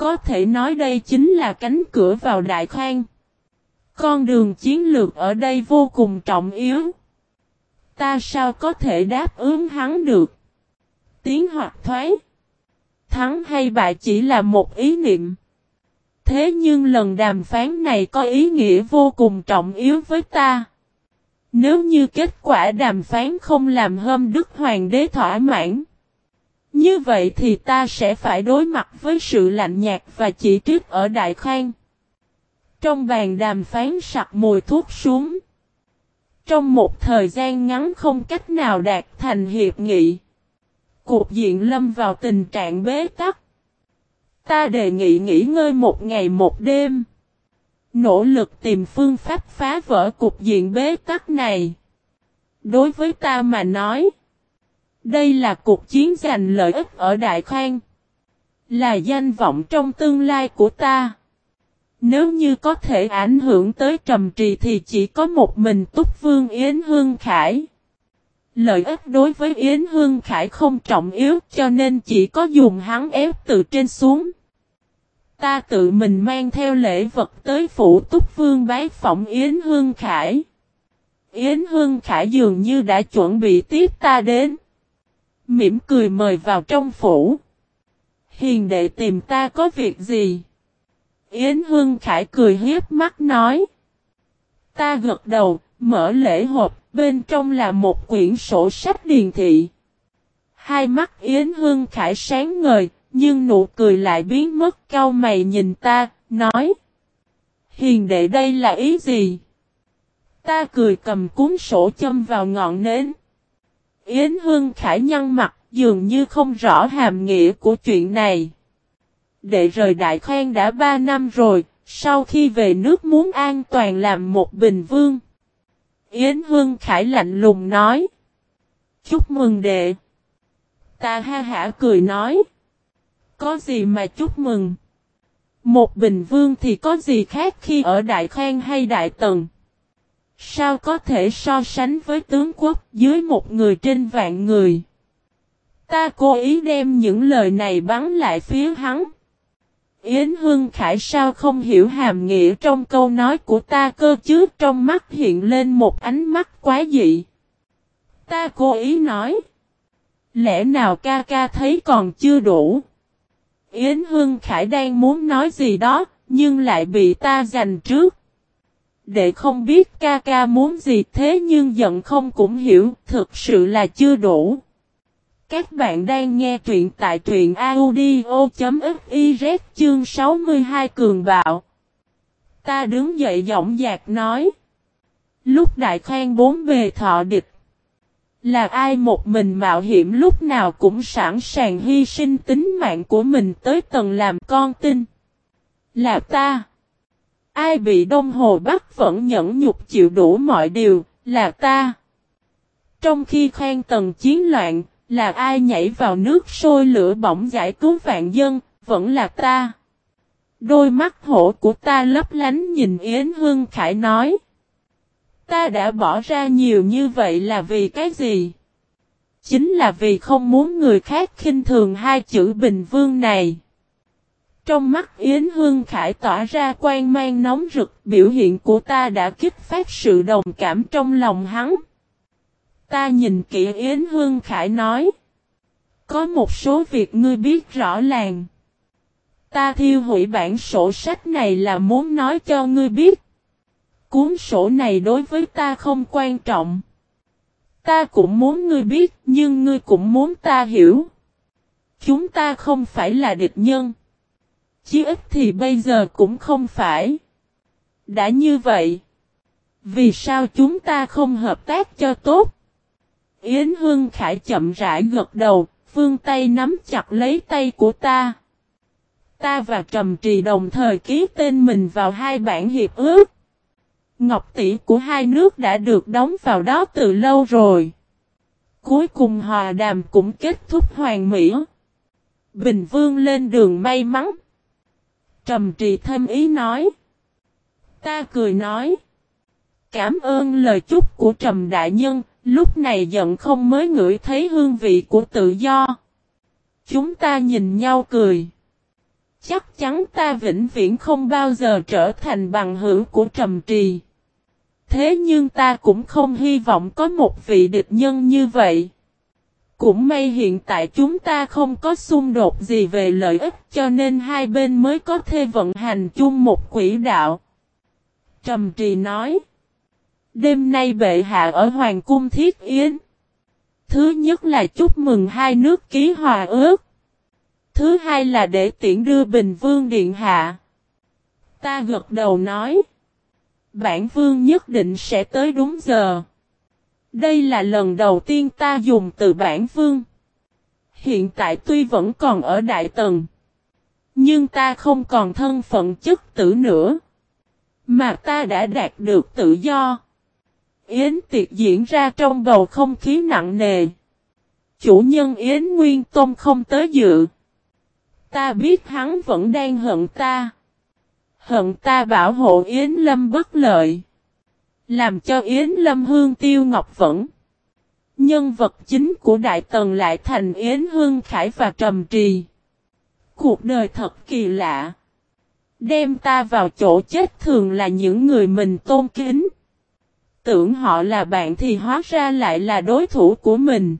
Có thể nói đây chính là cánh cửa vào Đại Khang. Con đường chiến lược ở đây vô cùng trọng yếu. Ta sao có thể đáp ứng hắn được? Tiến hoặc thoái. Thắng hay bại chỉ là một ý niệm. Thế nhưng lần đàm phán này có ý nghĩa vô cùng trọng yếu với ta. Nếu như kết quả đàm phán không làm hâm Đức Hoàng đế thỏa mãn. Như vậy thì ta sẽ phải đối mặt với sự lạnh nhạt và chỉ trích ở Đại Khang. Trong bàn đàm phán sặc mùi thuốc súng Trong một thời gian ngắn không cách nào đạt thành hiệp nghị. Cuộc diện lâm vào tình trạng bế tắc. Ta đề nghị nghỉ ngơi một ngày một đêm. Nỗ lực tìm phương pháp phá vỡ cục diện bế tắc này. Đối với ta mà nói. Đây là cuộc chiến giành lợi ích ở Đại Khang. Là danh vọng trong tương lai của ta. Nếu như có thể ảnh hưởng tới trầm trì thì chỉ có một mình Túc Vương Yến Hương Khải. Lợi ích đối với Yến Hương Khải không trọng yếu, cho nên chỉ có dùng hắn ép từ trên xuống. Ta tự mình mang theo lễ vật tới phủ Túc Vương bái phỏng Yến Hương Khải. Yến Hương Khải dường như đã chuẩn bị tiếp ta đến. Mỉm cười mời vào trong phủ. Hiền đệ tìm ta có việc gì? Yến Hương Khải cười hiếp mắt nói. Ta gật đầu, mở lễ hộp, bên trong là một quyển sổ sách điền thị. Hai mắt Yến Hương Khải sáng ngời, nhưng nụ cười lại biến mất cao mày nhìn ta, nói. Hiền đệ đây là ý gì? Ta cười cầm cuốn sổ châm vào ngọn nến. Yến Hương Khải nhăn mặt, dường như không rõ hàm nghĩa của chuyện này. Đệ rời Đại Khoan đã ba năm rồi, sau khi về nước muốn an toàn làm một bình vương. Yến Hương Khải lạnh lùng nói. Chúc mừng đệ. Ta ha hả cười nói. Có gì mà chúc mừng. Một bình vương thì có gì khác khi ở Đại Khang hay Đại Tần. Sao có thể so sánh với tướng quốc dưới một người trên vạn người. Ta cố ý đem những lời này bắn lại phía hắn. Yến Hương Khải sao không hiểu hàm nghĩa trong câu nói của ta cơ chứ trong mắt hiện lên một ánh mắt quá dị. Ta cố ý nói. Lẽ nào ca ca thấy còn chưa đủ? Yến Hương Khải đang muốn nói gì đó, nhưng lại bị ta giành trước. Để không biết ca ca muốn gì thế nhưng giận không cũng hiểu, thực sự là chưa đủ. Các bạn đang nghe truyện tại truyện audio.fiz chương 62 cường bạo. Ta đứng dậy giọng dạc nói. Lúc đại khoan bốn bề thọ địch. Là ai một mình mạo hiểm lúc nào cũng sẵn sàng hy sinh tính mạng của mình tới tầng làm con tin. Là ta. Ai bị Đông Hồ Bắc vẫn nhẫn nhục chịu đủ mọi điều, là ta. Trong khi khoan tầng chiến loạn, là ai nhảy vào nước sôi lửa bỏng giải cứu vạn dân, vẫn là ta. Đôi mắt hổ của ta lấp lánh nhìn Yến Hương Khải nói. Ta đã bỏ ra nhiều như vậy là vì cái gì? Chính là vì không muốn người khác khinh thường hai chữ Bình Vương này. Trong mắt Yến Hương Khải tỏa ra quan mang nóng rực, biểu hiện của ta đã kích phát sự đồng cảm trong lòng hắn. Ta nhìn kỹ Yến Hương Khải nói. Có một số việc ngươi biết rõ ràng. Ta thiêu hủy bản sổ sách này là muốn nói cho ngươi biết. Cuốn sổ này đối với ta không quan trọng. Ta cũng muốn ngươi biết, nhưng ngươi cũng muốn ta hiểu. Chúng ta không phải là địch nhân. Chí ít thì bây giờ cũng không phải. Đã như vậy. Vì sao chúng ta không hợp tác cho tốt? Yến Hương Khải chậm rãi gật đầu, phương tay nắm chặt lấy tay của ta. Ta và Trầm Trì đồng thời ký tên mình vào hai bản hiệp ước. Ngọc tỷ của hai nước đã được đóng vào đó từ lâu rồi. Cuối cùng hòa đàm cũng kết thúc hoàn mỹ. Bình Vương lên đường may mắn. Trầm trì thêm ý nói. Ta cười nói. Cảm ơn lời chúc của Trầm Đại Nhân, lúc này giận không mới ngửi thấy hương vị của tự do. Chúng ta nhìn nhau cười. Chắc chắn ta vĩnh viễn không bao giờ trở thành bằng hữu của Trầm Trì. Thế nhưng ta cũng không hy vọng có một vị địch nhân như vậy. Cũng may hiện tại chúng ta không có xung đột gì về lợi ích, cho nên hai bên mới có thể vận hành chung một quỹ đạo. Trầm Trì nói. Đêm nay bệ hạ ở Hoàng cung Thiết Yến. Thứ nhất là chúc mừng hai nước ký hòa ước. Thứ hai là để tiễn đưa Bình Vương Điện Hạ. Ta gật đầu nói. Bản Vương nhất định sẽ tới đúng giờ. Đây là lần đầu tiên ta dùng từ bản Vương. Hiện tại tuy vẫn còn ở Đại Tần. Nhưng ta không còn thân phận chức tử nữa. Mà ta đã đạt được tự do. Yến tiệc diễn ra trong bầu không khí nặng nề. Chủ nhân Yến Nguyên Tôn không tới dự. Ta biết hắn vẫn đang hận ta. Hận ta bảo hộ Yến Lâm bất lợi. Làm cho Yến Lâm hương tiêu ngọc vẫn. Nhân vật chính của Đại Tần lại thành Yến Hương Khải và Trầm Trì. Cuộc đời thật kỳ lạ. Đem ta vào chỗ chết thường là những người mình tôn kính. Tưởng họ là bạn thì hóa ra lại là đối thủ của mình.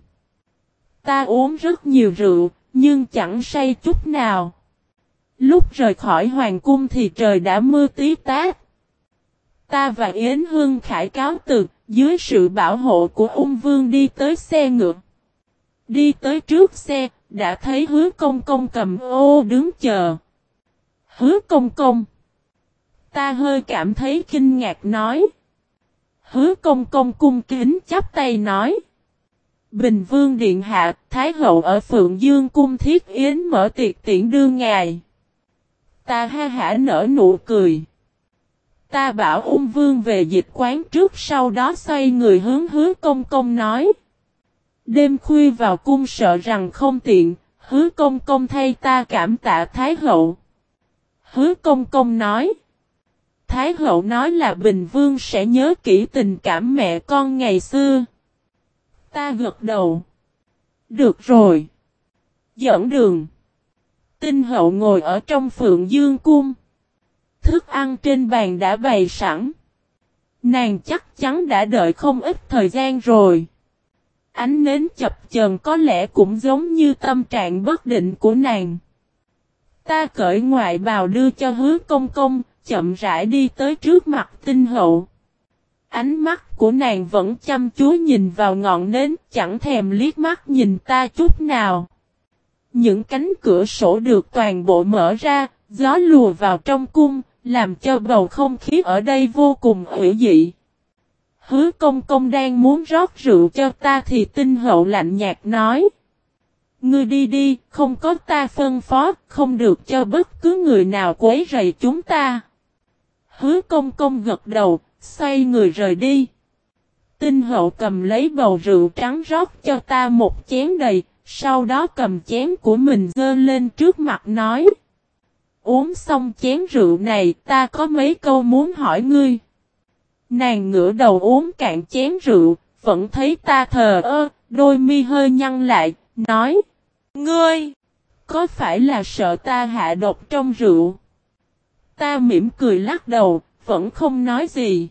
Ta uống rất nhiều rượu, nhưng chẳng say chút nào. Lúc rời khỏi hoàng cung thì trời đã mưa tí tát. Ta và Yến Hương Khải cáo từ, dưới sự bảo hộ của ung vương đi tới xe ngựa. Đi tới trước xe, đã thấy hứa công công cầm ô đứng chờ. Hứa công công. Ta hơi cảm thấy kinh ngạc nói. Hứa công công cung kính chắp tay nói. Bình Vương Điện Hạ, Thái Hậu ở Phượng Dương Cung Thiết Yến mở tiệc tiễn đưa ngài. Ta ha hả nở nụ cười. Ta bảo ung vương về dịch quán trước sau đó xoay người hướng hứa công công nói. Đêm khuya vào cung sợ rằng không tiện, hứa công công thay ta cảm tạ Thái Hậu. Hứa công công nói. Thái Hậu nói là Bình Vương sẽ nhớ kỹ tình cảm mẹ con ngày xưa. Ta gật đầu. Được rồi. Dẫn đường. Tinh hậu ngồi ở trong phượng dương cung. Thức ăn trên bàn đã bày sẵn. Nàng chắc chắn đã đợi không ít thời gian rồi. Ánh nến chập chờn có lẽ cũng giống như tâm trạng bất định của nàng. Ta cởi ngoại bào đưa cho hứa công công, chậm rãi đi tới trước mặt tinh hậu. Ánh mắt của nàng vẫn chăm chú nhìn vào ngọn nến, chẳng thèm liếc mắt nhìn ta chút nào. Những cánh cửa sổ được toàn bộ mở ra, gió lùa vào trong cung, làm cho bầu không khí ở đây vô cùng hữu dị. Hứa công công đang muốn rót rượu cho ta thì tinh hậu lạnh nhạt nói. Ngươi đi đi, không có ta phân phó, không được cho bất cứ người nào quấy rầy chúng ta. Hứa công công gật đầu, xoay người rời đi. Tinh hậu cầm lấy bầu rượu trắng rót cho ta một chén đầy, sau đó cầm chén của mình dơ lên trước mặt nói. Uống xong chén rượu này ta có mấy câu muốn hỏi ngươi. Nàng ngửa đầu uống cạn chén rượu, vẫn thấy ta thờ ơ, đôi mi hơi nhăn lại, nói. Ngươi, có phải là sợ ta hạ độc trong rượu? Ta mỉm cười lắc đầu, vẫn không nói gì.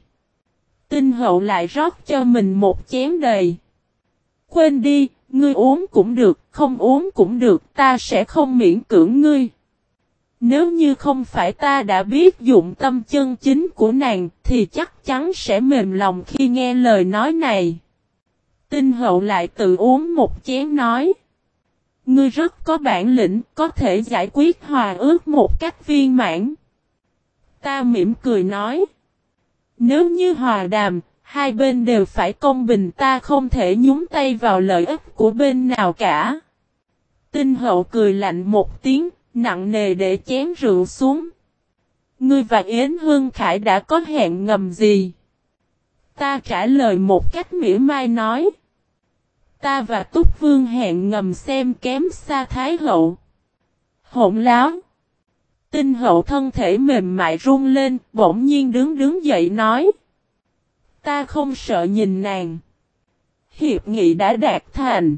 Tinh hậu lại rót cho mình một chén đầy. Quên đi, ngươi uống cũng được, không uống cũng được, ta sẽ không miễn cưỡng ngươi. Nếu như không phải ta đã biết dụng tâm chân chính của nàng, thì chắc chắn sẽ mềm lòng khi nghe lời nói này. Tinh hậu lại tự uống một chén nói. Ngươi rất có bản lĩnh, có thể giải quyết hòa ước một cách viên mãn. Ta mỉm cười nói. Nếu như hòa đàm, hai bên đều phải công bình ta không thể nhúng tay vào lợi ích của bên nào cả. Tinh hậu cười lạnh một tiếng, nặng nề để chén rượu xuống. Ngươi và Yến Hương Khải đã có hẹn ngầm gì? Ta trả lời một cách mỉa mai nói. Ta và Túc Vương hẹn ngầm xem kém xa Thái Hậu. Hỗn láo. Tinh hậu thân thể mềm mại run lên, bỗng nhiên đứng đứng dậy nói. Ta không sợ nhìn nàng. Hiệp nghị đã đạt thành.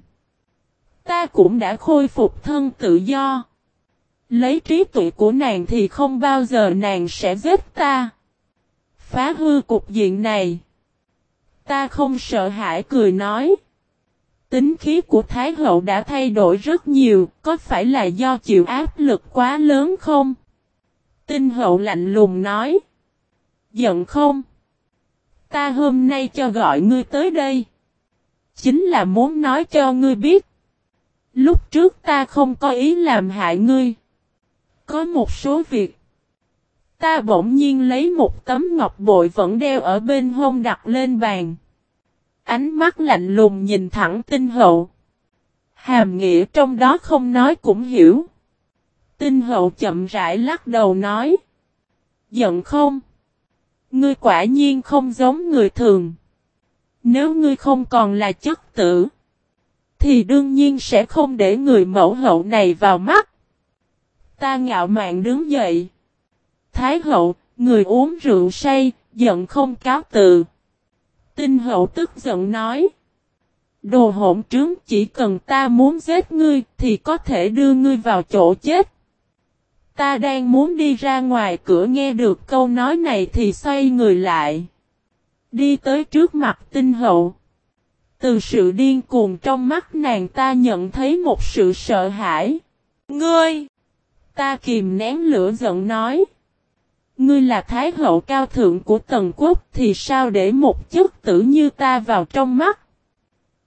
Ta cũng đã khôi phục thân tự do. Lấy trí tuệ của nàng thì không bao giờ nàng sẽ giết ta. Phá hư cục diện này. Ta không sợ hãi cười nói. Tính khí của Thái hậu đã thay đổi rất nhiều, có phải là do chịu áp lực quá lớn không? Tinh hậu lạnh lùng nói. Giận không? Ta hôm nay cho gọi ngươi tới đây. Chính là muốn nói cho ngươi biết. Lúc trước ta không có ý làm hại ngươi. Có một số việc. Ta bỗng nhiên lấy một tấm ngọc bội vẫn đeo ở bên hông đặt lên bàn. Ánh mắt lạnh lùng nhìn thẳng tinh hậu. Hàm nghĩa trong đó không nói cũng hiểu. Tinh hậu chậm rãi lắc đầu nói. Giận không? Ngươi quả nhiên không giống người thường. Nếu ngươi không còn là chất tử. Thì đương nhiên sẽ không để người mẫu hậu này vào mắt. Ta ngạo mạn đứng dậy. Thái hậu, người uống rượu say, giận không cáo từ. Tinh hậu tức giận nói. Đồ hỗn trướng chỉ cần ta muốn giết ngươi thì có thể đưa ngươi vào chỗ chết. Ta đang muốn đi ra ngoài cửa nghe được câu nói này thì xoay người lại. Đi tới trước mặt tinh hậu. Từ sự điên cuồng trong mắt nàng ta nhận thấy một sự sợ hãi. Ngươi! Ta kìm nén lửa giận nói. Ngươi là thái hậu cao thượng của tần quốc thì sao để một chức tử như ta vào trong mắt?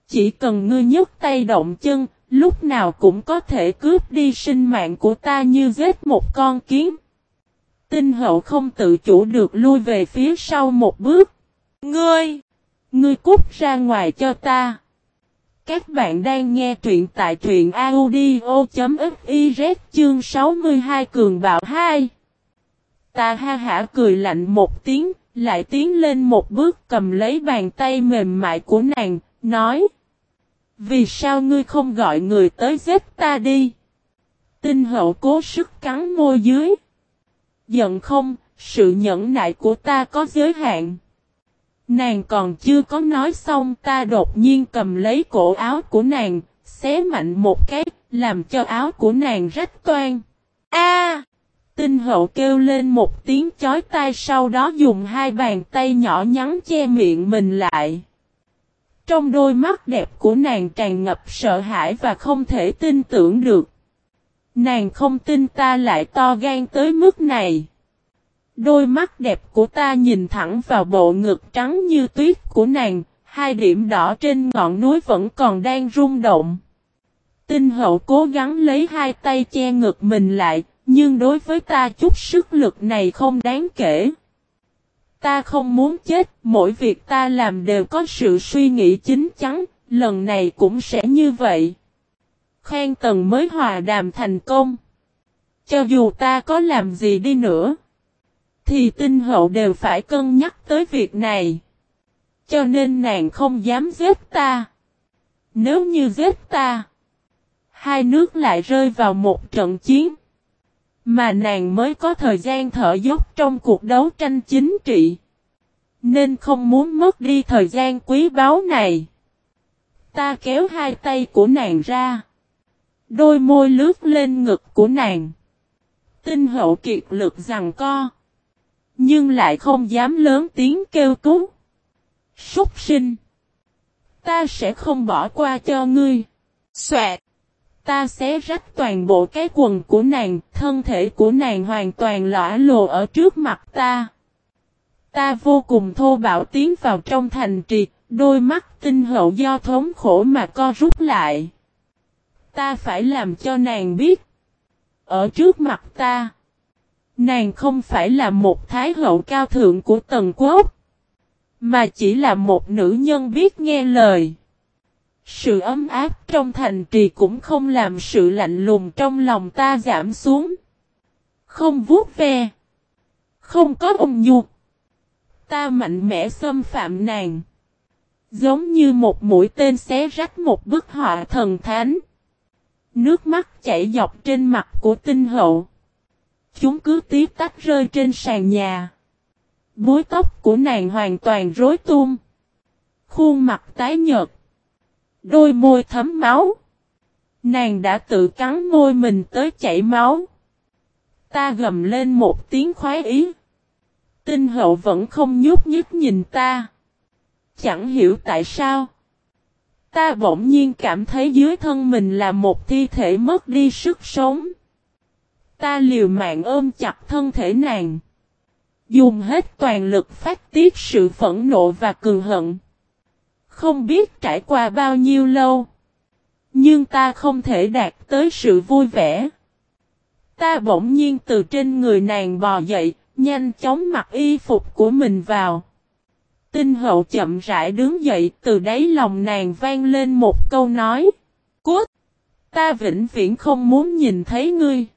Chỉ cần ngươi nhấc tay động chân, lúc nào cũng có thể cướp đi sinh mạng của ta như giết một con kiến. Tinh hậu không tự chủ được lui về phía sau một bước. Ngươi! Ngươi cút ra ngoài cho ta. Các bạn đang nghe truyện tại truyện audio.fiz chương 62 cường bạo 2. Ta ha hả cười lạnh một tiếng, lại tiến lên một bước cầm lấy bàn tay mềm mại của nàng, nói. Vì sao ngươi không gọi người tới giết ta đi? Tinh hậu cố sức cắn môi dưới. Giận không, sự nhẫn nại của ta có giới hạn. Nàng còn chưa có nói xong ta đột nhiên cầm lấy cổ áo của nàng, xé mạnh một cái, làm cho áo của nàng rách toan. A! tinh hậu kêu lên một tiếng chói tai sau đó dùng hai bàn tay nhỏ nhắn che miệng mình lại. Trong đôi mắt đẹp của nàng tràn ngập sợ hãi và không thể tin tưởng được. Nàng không tin ta lại to gan tới mức này. Đôi mắt đẹp của ta nhìn thẳng vào bộ ngực trắng như tuyết của nàng, hai điểm đỏ trên ngọn núi vẫn còn đang rung động. Tinh hậu cố gắng lấy hai tay che ngực mình lại, nhưng đối với ta chút sức lực này không đáng kể. Ta không muốn chết, mỗi việc ta làm đều có sự suy nghĩ chính chắn, lần này cũng sẽ như vậy. Khen tần mới hòa đàm thành công. Cho dù ta có làm gì đi nữa, thì tinh hậu đều phải cân nhắc tới việc này. Cho nên nàng không dám giết ta. Nếu như giết ta, hai nước lại rơi vào một trận chiến. Mà nàng mới có thời gian thở dốc trong cuộc đấu tranh chính trị. Nên không muốn mất đi thời gian quý báu này. Ta kéo hai tay của nàng ra. Đôi môi lướt lên ngực của nàng. Tinh hậu kiệt lực rằng co. Nhưng lại không dám lớn tiếng kêu cứu. Súc sinh. Ta sẽ không bỏ qua cho ngươi. Xoẹt. Ta xé rách toàn bộ cái quần của nàng, thân thể của nàng hoàn toàn lõa lồ ở trước mặt ta. Ta vô cùng thô bạo tiến vào trong thành trì, đôi mắt tinh hậu do thống khổ mà co rút lại. Ta phải làm cho nàng biết. Ở trước mặt ta, nàng không phải là một thái hậu cao thượng của tần quốc, mà chỉ là một nữ nhân biết nghe lời. Sự ấm áp trong thành trì cũng không làm sự lạnh lùng trong lòng ta giảm xuống. Không vuốt ve. Không có ung nhục. Ta mạnh mẽ xâm phạm nàng. Giống như một mũi tên xé rách một bức họa thần thánh. Nước mắt chảy dọc trên mặt của tinh hậu. Chúng cứ tiếp tách rơi trên sàn nhà. Bối tóc của nàng hoàn toàn rối tung. Khuôn mặt tái nhợt. Đôi môi thấm máu. Nàng đã tự cắn môi mình tới chảy máu. Ta gầm lên một tiếng khoái ý. Tinh hậu vẫn không nhúc nhích nhìn ta. Chẳng hiểu tại sao. Ta bỗng nhiên cảm thấy dưới thân mình là một thi thể mất đi sức sống. Ta liều mạng ôm chặt thân thể nàng. Dùng hết toàn lực phát tiết sự phẫn nộ và cường hận. Không biết trải qua bao nhiêu lâu. Nhưng ta không thể đạt tới sự vui vẻ. Ta bỗng nhiên từ trên người nàng bò dậy, nhanh chóng mặc y phục của mình vào. Tinh hậu chậm rãi đứng dậy từ đáy lòng nàng vang lên một câu nói. Cút! Ta vĩnh viễn không muốn nhìn thấy ngươi.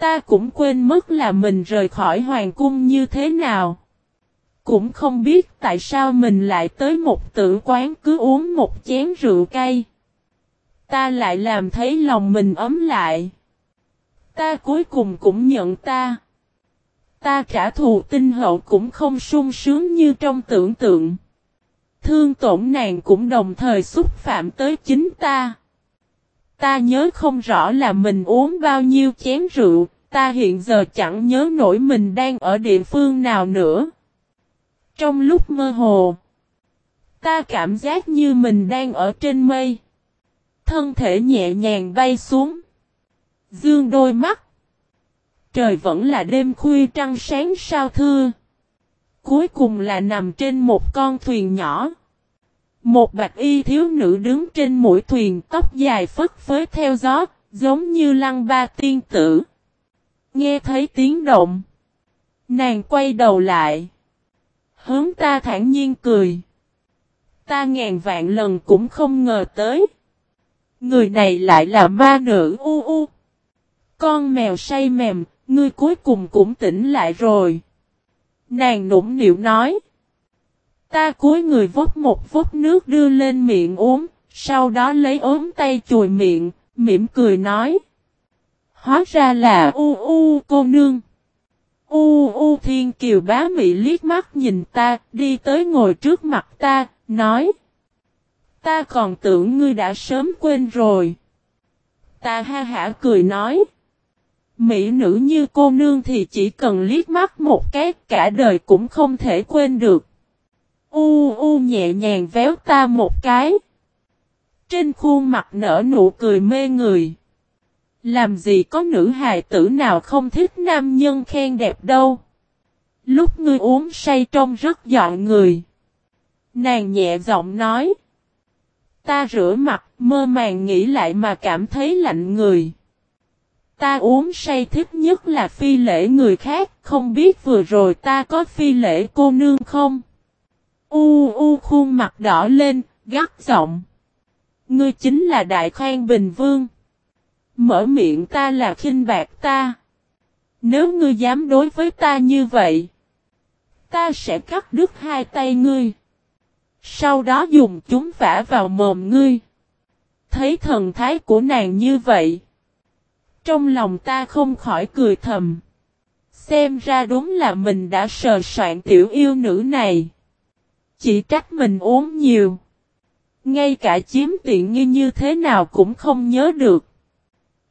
Ta cũng quên mất là mình rời khỏi hoàng cung như thế nào. Cũng không biết tại sao mình lại tới một tử quán cứ uống một chén rượu cay. Ta lại làm thấy lòng mình ấm lại. Ta cuối cùng cũng nhận ta. Ta trả thù tinh hậu cũng không sung sướng như trong tưởng tượng. Thương tổn nàng cũng đồng thời xúc phạm tới chính ta. Ta nhớ không rõ là mình uống bao nhiêu chén rượu, ta hiện giờ chẳng nhớ nổi mình đang ở địa phương nào nữa. Trong lúc mơ hồ, ta cảm giác như mình đang ở trên mây. Thân thể nhẹ nhàng bay xuống. Dương đôi mắt. Trời vẫn là đêm khuya trăng sáng sao thưa. Cuối cùng là nằm trên một con thuyền nhỏ. Một bạch y thiếu nữ đứng trên mũi thuyền tóc dài phất phới theo gió, giống như lăng ba tiên tử. Nghe thấy tiếng động. Nàng quay đầu lại. Hướng ta thản nhiên cười. Ta ngàn vạn lần cũng không ngờ tới. Người này lại là ma nữ u u. Con mèo say mềm, ngươi cuối cùng cũng tỉnh lại rồi. Nàng nũng nịu nói. Ta cúi người vốt một vốt nước đưa lên miệng uống, sau đó lấy ốm tay chùi miệng, mỉm cười nói. Hóa ra là u u cô nương. U u thiên kiều bá mị liếc mắt nhìn ta, đi tới ngồi trước mặt ta, nói. Ta còn tưởng ngươi đã sớm quên rồi. Ta ha hả cười nói. Mỹ nữ như cô nương thì chỉ cần liếc mắt một cái cả đời cũng không thể quên được. U u nhẹ nhàng véo ta một cái. Trên khuôn mặt nở nụ cười mê người. Làm gì có nữ hài tử nào không thích nam nhân khen đẹp đâu. Lúc ngươi uống say trông rất dọn người. Nàng nhẹ giọng nói. Ta rửa mặt, mơ màng nghĩ lại mà cảm thấy lạnh người. Ta uống say thích nhất là phi lễ người khác, không biết vừa rồi ta có phi lễ cô nương không? U u khuôn mặt đỏ lên, gắt giọng. Ngươi chính là Đại Khoan Bình Vương. Mở miệng ta là khinh bạc ta. Nếu ngươi dám đối với ta như vậy, ta sẽ cắt đứt hai tay ngươi. Sau đó dùng chúng vả vào mồm ngươi. Thấy thần thái của nàng như vậy. Trong lòng ta không khỏi cười thầm. Xem ra đúng là mình đã sờ soạn tiểu yêu nữ này. Chỉ trách mình uống nhiều. Ngay cả chiếm tiện nghi như thế nào cũng không nhớ được.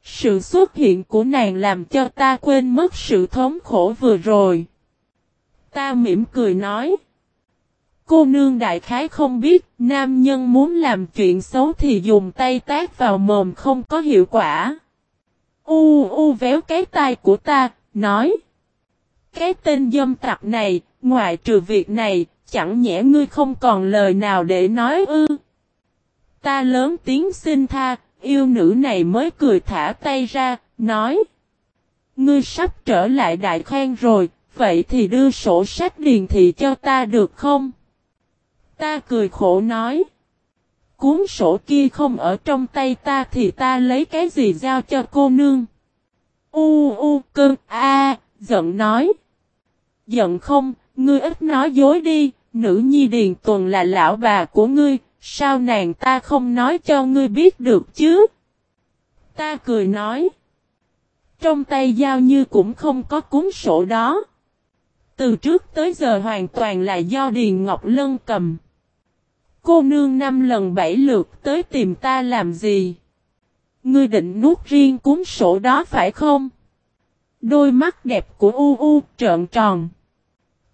Sự xuất hiện của nàng làm cho ta quên mất sự thống khổ vừa rồi. Ta mỉm cười nói. Cô nương đại khái không biết, nam nhân muốn làm chuyện xấu thì dùng tay tác vào mồm không có hiệu quả. U u véo cái tai của ta, nói. Cái tên dâm tặc này, ngoại trừ việc này, chẳng nhẽ ngươi không còn lời nào để nói ư. Ta lớn tiếng xin tha, yêu nữ này mới cười thả tay ra, nói. Ngươi sắp trở lại đại khoan rồi, vậy thì đưa sổ sách điền thị cho ta được không? Ta cười khổ nói. Cuốn sổ kia không ở trong tay ta thì ta lấy cái gì giao cho cô nương? U u cơn a giận nói. Giận không, ngươi ít nói dối đi, nữ nhi điền tuần là lão bà của ngươi, sao nàng ta không nói cho ngươi biết được chứ? Ta cười nói. Trong tay giao như cũng không có cuốn sổ đó. Từ trước tới giờ hoàn toàn là do Điền Ngọc Lân cầm. Cô nương năm lần bảy lượt tới tìm ta làm gì? Ngươi định nuốt riêng cuốn sổ đó phải không? Đôi mắt đẹp của U U trợn tròn.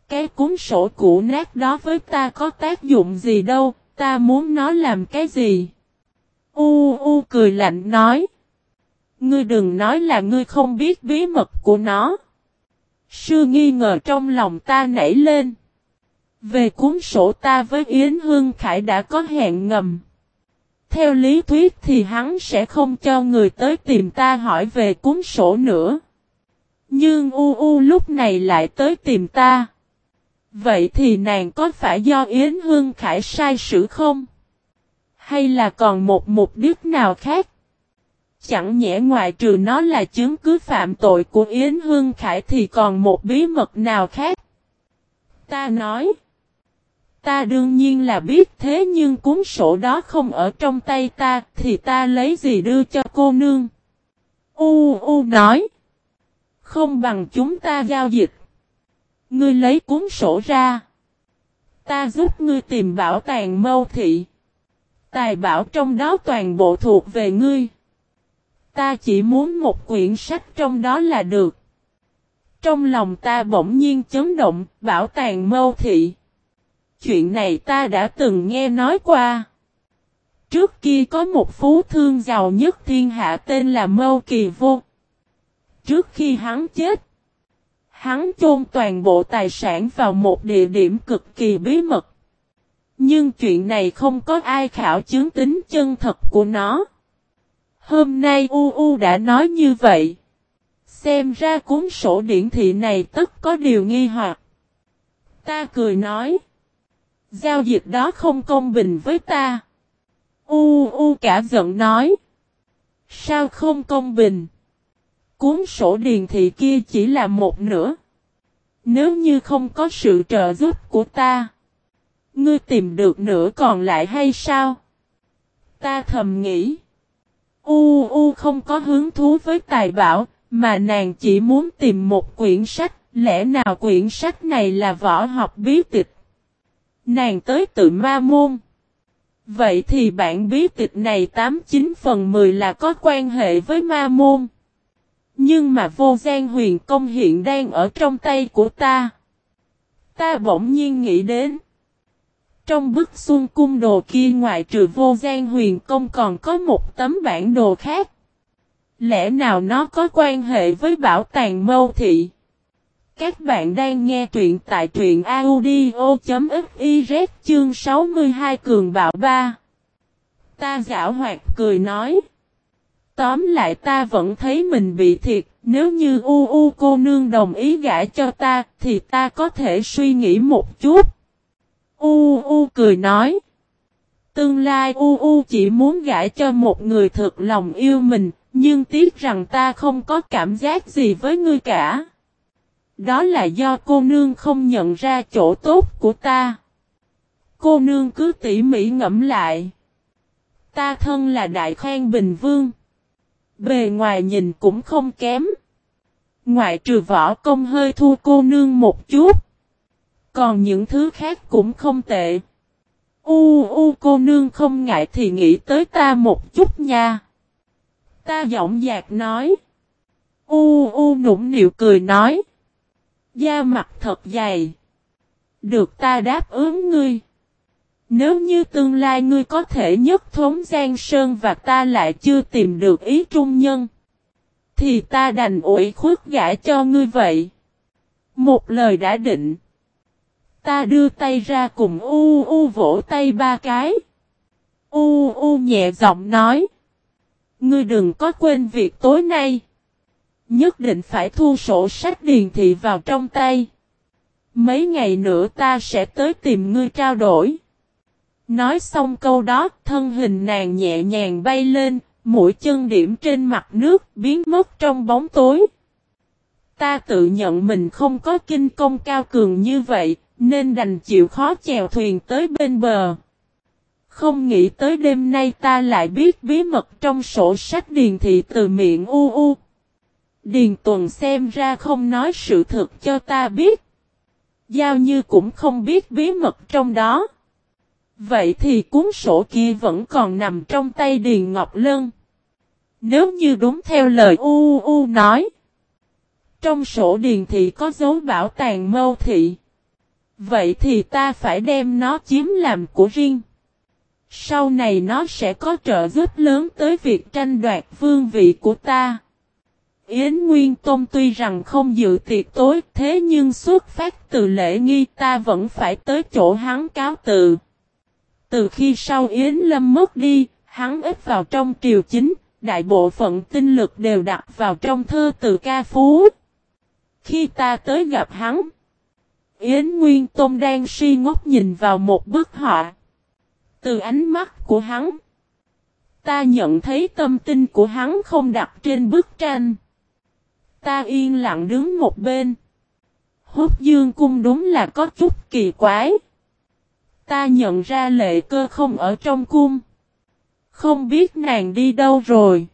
Cái cuốn sổ cũ nát đó với ta có tác dụng gì đâu, ta muốn nó làm cái gì? U U cười lạnh nói. Ngươi đừng nói là ngươi không biết bí mật của nó. Sư nghi ngờ trong lòng ta nảy lên. Về cuốn sổ ta với Yến Hương Khải đã có hẹn ngầm. Theo lý thuyết thì hắn sẽ không cho người tới tìm ta hỏi về cuốn sổ nữa. Nhưng U U lúc này lại tới tìm ta. Vậy thì nàng có phải do Yến Hương Khải sai sử không? Hay là còn một mục đích nào khác? Chẳng nhẽ ngoài trừ nó là chứng cứ phạm tội của Yến Hương Khải thì còn một bí mật nào khác? Ta nói. Ta đương nhiên là biết thế nhưng cuốn sổ đó không ở trong tay ta thì ta lấy gì đưa cho cô nương? U U nói. Không bằng chúng ta giao dịch. Ngươi lấy cuốn sổ ra. Ta giúp ngươi tìm bảo tàng mâu thị. Tài bảo trong đó toàn bộ thuộc về ngươi. Ta chỉ muốn một quyển sách trong đó là được. Trong lòng ta bỗng nhiên chấn động, bảo tàng mâu thị. Chuyện này ta đã từng nghe nói qua. Trước kia có một phú thương giàu nhất thiên hạ tên là Mâu Kỳ Vô. Trước khi hắn chết, hắn chôn toàn bộ tài sản vào một địa điểm cực kỳ bí mật. Nhưng chuyện này không có ai khảo chứng tính chân thật của nó. Hôm nay U U đã nói như vậy. Xem ra cuốn sổ điển thị này tất có điều nghi hoặc. Ta cười nói. Giao dịch đó không công bình với ta. U U cả giận nói. Sao không công bình? Cuốn sổ điền thị kia chỉ là một nửa. Nếu như không có sự trợ giúp của ta. Ngươi tìm được nửa còn lại hay sao? Ta thầm nghĩ. U U không có hứng thú với tài bảo, mà nàng chỉ muốn tìm một quyển sách, lẽ nào quyển sách này là võ học bí tịch? Nàng tới tự ma môn. Vậy thì bản bí tịch này 89 phần 10 là có quan hệ với ma môn. Nhưng mà vô gian huyền công hiện đang ở trong tay của ta. Ta bỗng nhiên nghĩ đến. Trong bức xuân cung đồ kia ngoại trừ vô gian huyền công còn có một tấm bản đồ khác. Lẽ nào nó có quan hệ với bảo tàng mâu thị? Các bạn đang nghe truyện tại truyện audio.fiz chương 62 cường bạo 3. Ta giả hoạt cười nói. Tóm lại ta vẫn thấy mình bị thiệt, nếu như u u cô nương đồng ý gả cho ta thì ta có thể suy nghĩ một chút. U U cười nói. Tương lai U U chỉ muốn gả cho một người thực lòng yêu mình, nhưng tiếc rằng ta không có cảm giác gì với ngươi cả. Đó là do cô nương không nhận ra chỗ tốt của ta. Cô nương cứ tỉ mỉ ngẫm lại. Ta thân là Đại Khoan Bình Vương. Bề ngoài nhìn cũng không kém. Ngoại trừ võ công hơi thua cô nương một chút. Còn những thứ khác cũng không tệ. U u, cô nương không ngại thì nghĩ tới ta một chút nha. Ta giọng dạc nói. U u nũng nịu cười nói. Da mặt thật dày. Được ta đáp ứng ngươi. Nếu như tương lai ngươi có thể nhất thống Giang Sơn và ta lại chưa tìm được ý trung nhân. Thì ta đành ủi khuất gã cho ngươi vậy. Một lời đã định. Ta đưa tay ra cùng U U vỗ tay ba cái. U U nhẹ giọng nói. Ngươi đừng có quên việc tối nay. Nhất định phải thu sổ sách điền thị vào trong tay. Mấy ngày nữa ta sẽ tới tìm ngươi trao đổi. Nói xong câu đó, thân hình nàng nhẹ nhàng bay lên, mũi chân điểm trên mặt nước, biến mất trong bóng tối. Ta tự nhận mình không có kinh công cao cường như vậy, nên đành chịu khó chèo thuyền tới bên bờ. Không nghĩ tới đêm nay ta lại biết bí mật trong sổ sách điền thị từ miệng u u. Điền tuần xem ra không nói sự thật cho ta biết. Giao như cũng không biết bí mật trong đó. Vậy thì cuốn sổ kia vẫn còn nằm trong tay Điền Ngọc Lân. Nếu như đúng theo lời U U nói. Trong sổ điền thị có dấu bảo tàng mâu thị. Vậy thì ta phải đem nó chiếm làm của riêng. Sau này nó sẽ có trợ giúp lớn tới việc tranh đoạt vương vị của ta. Yến Nguyên Tôn tuy rằng không dự tiệc tối thế nhưng xuất phát từ lễ nghi ta vẫn phải tới chỗ hắn cáo từ. Từ khi sau Yến Lâm mất đi, hắn ít vào trong triều chính, đại bộ phận tinh lực đều đặt vào trong thơ từ ca phú. Khi ta tới gặp hắn, Yến Nguyên Tôn đang si ngốc nhìn vào một bức họa. Từ ánh mắt của hắn, ta nhận thấy tâm tinh của hắn không đặt trên bức tranh. Ta yên lặng đứng một bên. Hốt dương cung đúng là có chút kỳ quái. Ta nhận ra lệ cơ không ở trong cung. Không biết nàng đi đâu rồi.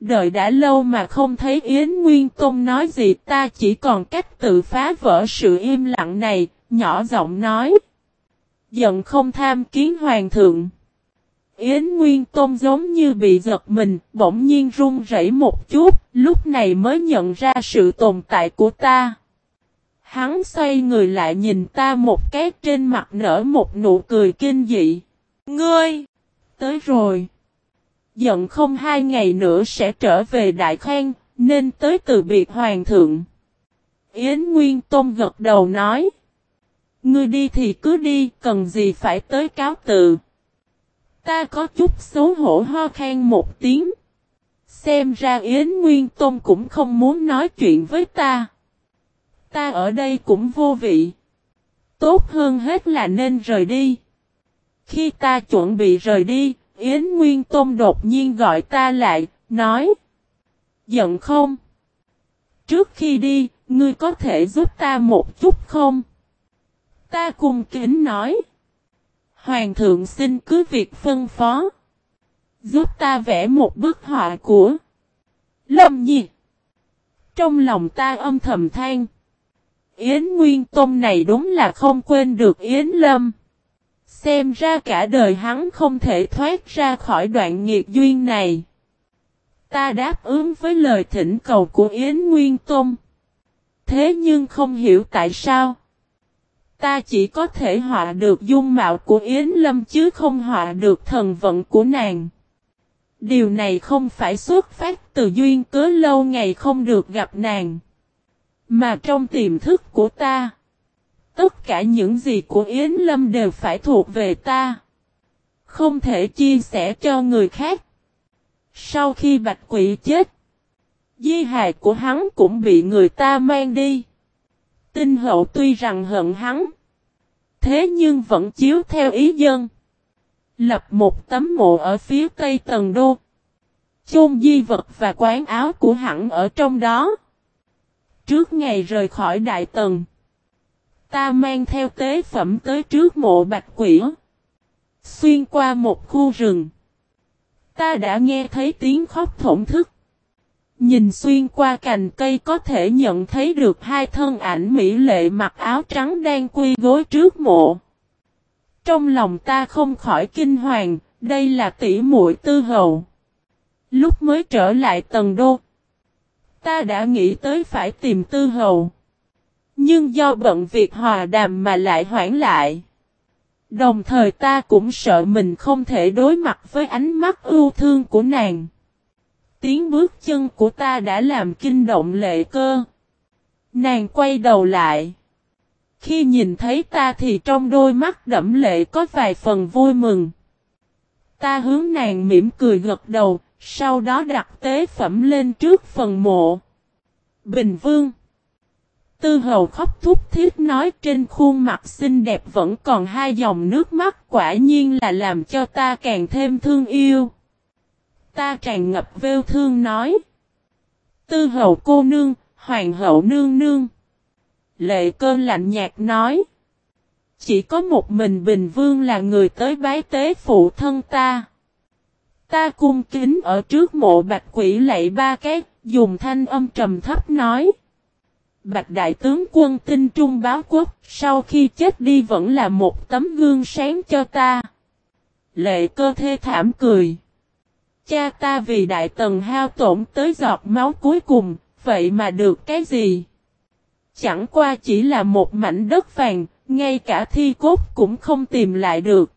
Đợi đã lâu mà không thấy Yến Nguyên Tôn nói gì ta chỉ còn cách tự phá vỡ sự im lặng này, nhỏ giọng nói. Giận không tham kiến hoàng thượng. Yến Nguyên Tôn giống như bị giật mình, bỗng nhiên run rẩy một chút, lúc này mới nhận ra sự tồn tại của ta. Hắn xoay người lại nhìn ta một cái trên mặt nở một nụ cười kinh dị. Ngươi! Tới rồi! Giận không hai ngày nữa sẽ trở về Đại Khang, nên tới từ biệt Hoàng thượng. Yến Nguyên Tôn gật đầu nói. Ngươi đi thì cứ đi, cần gì phải tới cáo tự. Ta có chút xấu hổ ho khan một tiếng. Xem ra Yến Nguyên Tôn cũng không muốn nói chuyện với ta. Ta ở đây cũng vô vị. Tốt hơn hết là nên rời đi. Khi ta chuẩn bị rời đi, Yến Nguyên Tôn đột nhiên gọi ta lại, nói. Giận không? Trước khi đi, ngươi có thể giúp ta một chút không? Ta cùng kính nói. Hoàng thượng xin cứ việc phân phó. Giúp ta vẽ một bức họa của Lâm Nhi. Trong lòng ta âm thầm than. Yến Nguyên Tông này đúng là không quên được Yến Lâm. Xem ra cả đời hắn không thể thoát ra khỏi đoạn nghiệt duyên này. Ta đáp ứng với lời thỉnh cầu của Yến Nguyên Tông. Thế nhưng không hiểu tại sao. Ta chỉ có thể họa được dung mạo của Yến Lâm chứ không họa được thần vận của nàng. Điều này không phải xuất phát từ duyên cớ lâu ngày không được gặp nàng. Mà trong tiềm thức của ta. Tất cả những gì của Yến Lâm đều phải thuộc về ta. Không thể chia sẻ cho người khác. Sau khi bạch quỷ chết. Di hài của hắn cũng bị người ta mang đi. Tinh hậu tuy rằng hận hắn. Thế nhưng vẫn chiếu theo ý dân. Lập một tấm mộ ở phía tây tầng đô. Chôn di vật và quán áo của hẳn ở trong đó. Trước ngày rời khỏi đại tầng. Ta mang theo tế phẩm tới trước mộ bạch quỷ. Xuyên qua một khu rừng. Ta đã nghe thấy tiếng khóc thổn thức. Nhìn xuyên qua cành cây có thể nhận thấy được hai thân ảnh mỹ lệ mặc áo trắng đang quy gối trước mộ. Trong lòng ta không khỏi kinh hoàng, đây là tỷ muội tư hầu. Lúc mới trở lại tầng đô, ta đã nghĩ tới phải tìm tư hầu. Nhưng do bận việc hòa đàm mà lại hoãn lại. Đồng thời ta cũng sợ mình không thể đối mặt với ánh mắt ưu thương của nàng. Tiếng bước chân của ta đã làm kinh động lệ cơ. Nàng quay đầu lại. Khi nhìn thấy ta thì trong đôi mắt đẫm lệ có vài phần vui mừng. Ta hướng nàng mỉm cười gật đầu, sau đó đặt tế phẩm lên trước phần mộ. Bình Vương Tư hầu khóc thúc thiết nói trên khuôn mặt xinh đẹp vẫn còn hai dòng nước mắt quả nhiên là làm cho ta càng thêm thương yêu. Ta tràn ngập vêu thương nói. Tư hầu cô nương, hoàng hậu nương nương. Lệ cơn lạnh nhạt nói. Chỉ có một mình Bình Vương là người tới bái tế phụ thân ta. Ta cung kính ở trước mộ bạch quỷ lạy ba cái, dùng thanh âm trầm thấp nói. Bạch đại tướng quân tinh trung báo quốc, sau khi chết đi vẫn là một tấm gương sáng cho ta. Lệ cơ thê thảm cười. Cha ta vì đại tần hao tổn tới giọt máu cuối cùng, vậy mà được cái gì? Chẳng qua chỉ là một mảnh đất vàng, ngay cả thi cốt cũng không tìm lại được.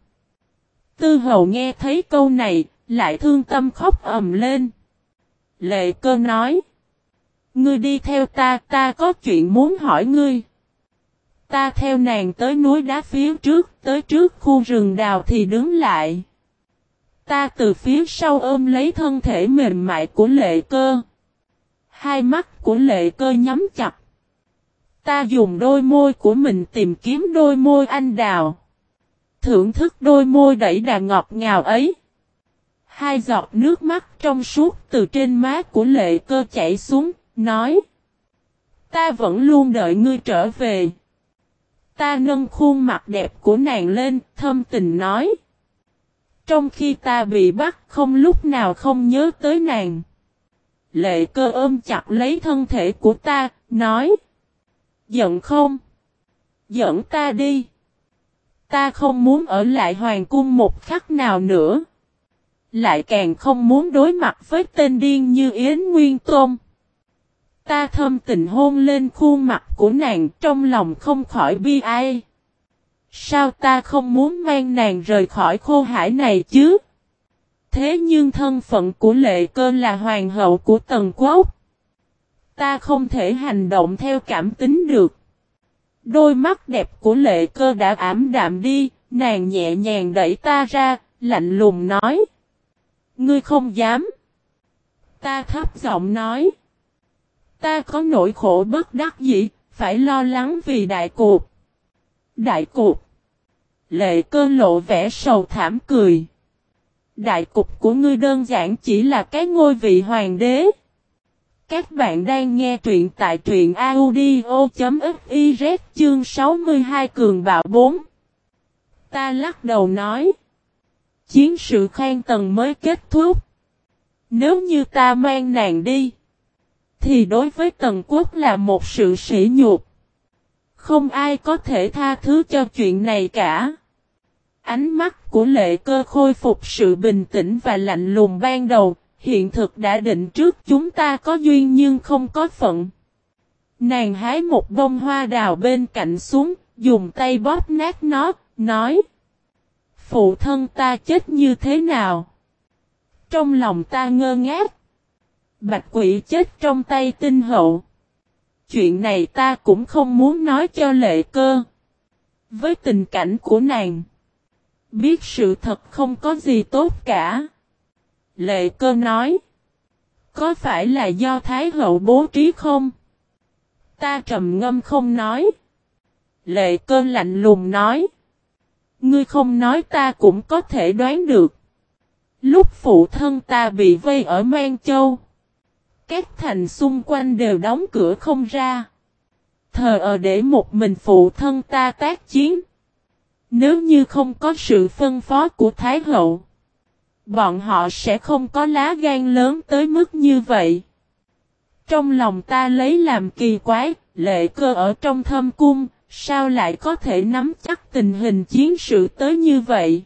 Tư hầu nghe thấy câu này, lại thương tâm khóc ầm lên. Lệ cơ nói. Ngươi đi theo ta, ta có chuyện muốn hỏi ngươi. Ta theo nàng tới núi đá phía trước, tới trước khu rừng đào thì đứng lại. Ta từ phía sau ôm lấy thân thể mềm mại của lệ cơ. Hai mắt của lệ cơ nhắm chặt. Ta dùng đôi môi của mình tìm kiếm đôi môi anh đào. Thưởng thức đôi môi đẩy đà ngọt ngào ấy. Hai giọt nước mắt trong suốt từ trên má của lệ cơ chảy xuống, nói. Ta vẫn luôn đợi ngươi trở về. Ta nâng khuôn mặt đẹp của nàng lên, thâm tình nói. Trong khi ta bị bắt không lúc nào không nhớ tới nàng. Lệ cơ ôm chặt lấy thân thể của ta, nói. Giận không? Giận ta đi. Ta không muốn ở lại hoàng cung một khắc nào nữa. Lại càng không muốn đối mặt với tên điên như Yến Nguyên Tôn. Ta thâm tình hôn lên khuôn mặt của nàng trong lòng không khỏi bi ai. Sao ta không muốn mang nàng rời khỏi khô hải này chứ? Thế nhưng thân phận của lệ cơ là hoàng hậu của tần quốc. Ta không thể hành động theo cảm tính được. Đôi mắt đẹp của lệ cơ đã ảm đạm đi, nàng nhẹ nhàng đẩy ta ra, lạnh lùng nói. Ngươi không dám. Ta thấp giọng nói. Ta có nỗi khổ bất đắc dĩ, phải lo lắng vì đại cuộc. Đại cuộc. Lệ cơ lộ vẻ sầu thảm cười. Đại cục của ngươi đơn giản chỉ là cái ngôi vị hoàng đế. Các bạn đang nghe truyện tại truyện audio.fiz chương 62 cường bạo 4. Ta lắc đầu nói. Chiến sự khang tầng mới kết thúc. Nếu như ta mang nàng đi. Thì đối với tần quốc là một sự sỉ nhục. Không ai có thể tha thứ cho chuyện này cả. Ánh mắt của lệ cơ khôi phục sự bình tĩnh và lạnh lùng ban đầu, hiện thực đã định trước chúng ta có duyên nhưng không có phận. Nàng hái một bông hoa đào bên cạnh xuống, dùng tay bóp nát nó, nói. Phụ thân ta chết như thế nào? Trong lòng ta ngơ ngác. Bạch quỷ chết trong tay tinh hậu. Chuyện này ta cũng không muốn nói cho lệ cơ. Với tình cảnh của nàng. Biết sự thật không có gì tốt cả. Lệ cơ nói. Có phải là do Thái hậu bố trí không? Ta trầm ngâm không nói. Lệ cơ lạnh lùng nói. Ngươi không nói ta cũng có thể đoán được. Lúc phụ thân ta bị vây ở Mang Châu. Các thành xung quanh đều đóng cửa không ra. Thờ ở để một mình phụ thân ta tác chiến. Nếu như không có sự phân phó của Thái Hậu, bọn họ sẽ không có lá gan lớn tới mức như vậy. Trong lòng ta lấy làm kỳ quái, lệ cơ ở trong thâm cung, sao lại có thể nắm chắc tình hình chiến sự tới như vậy?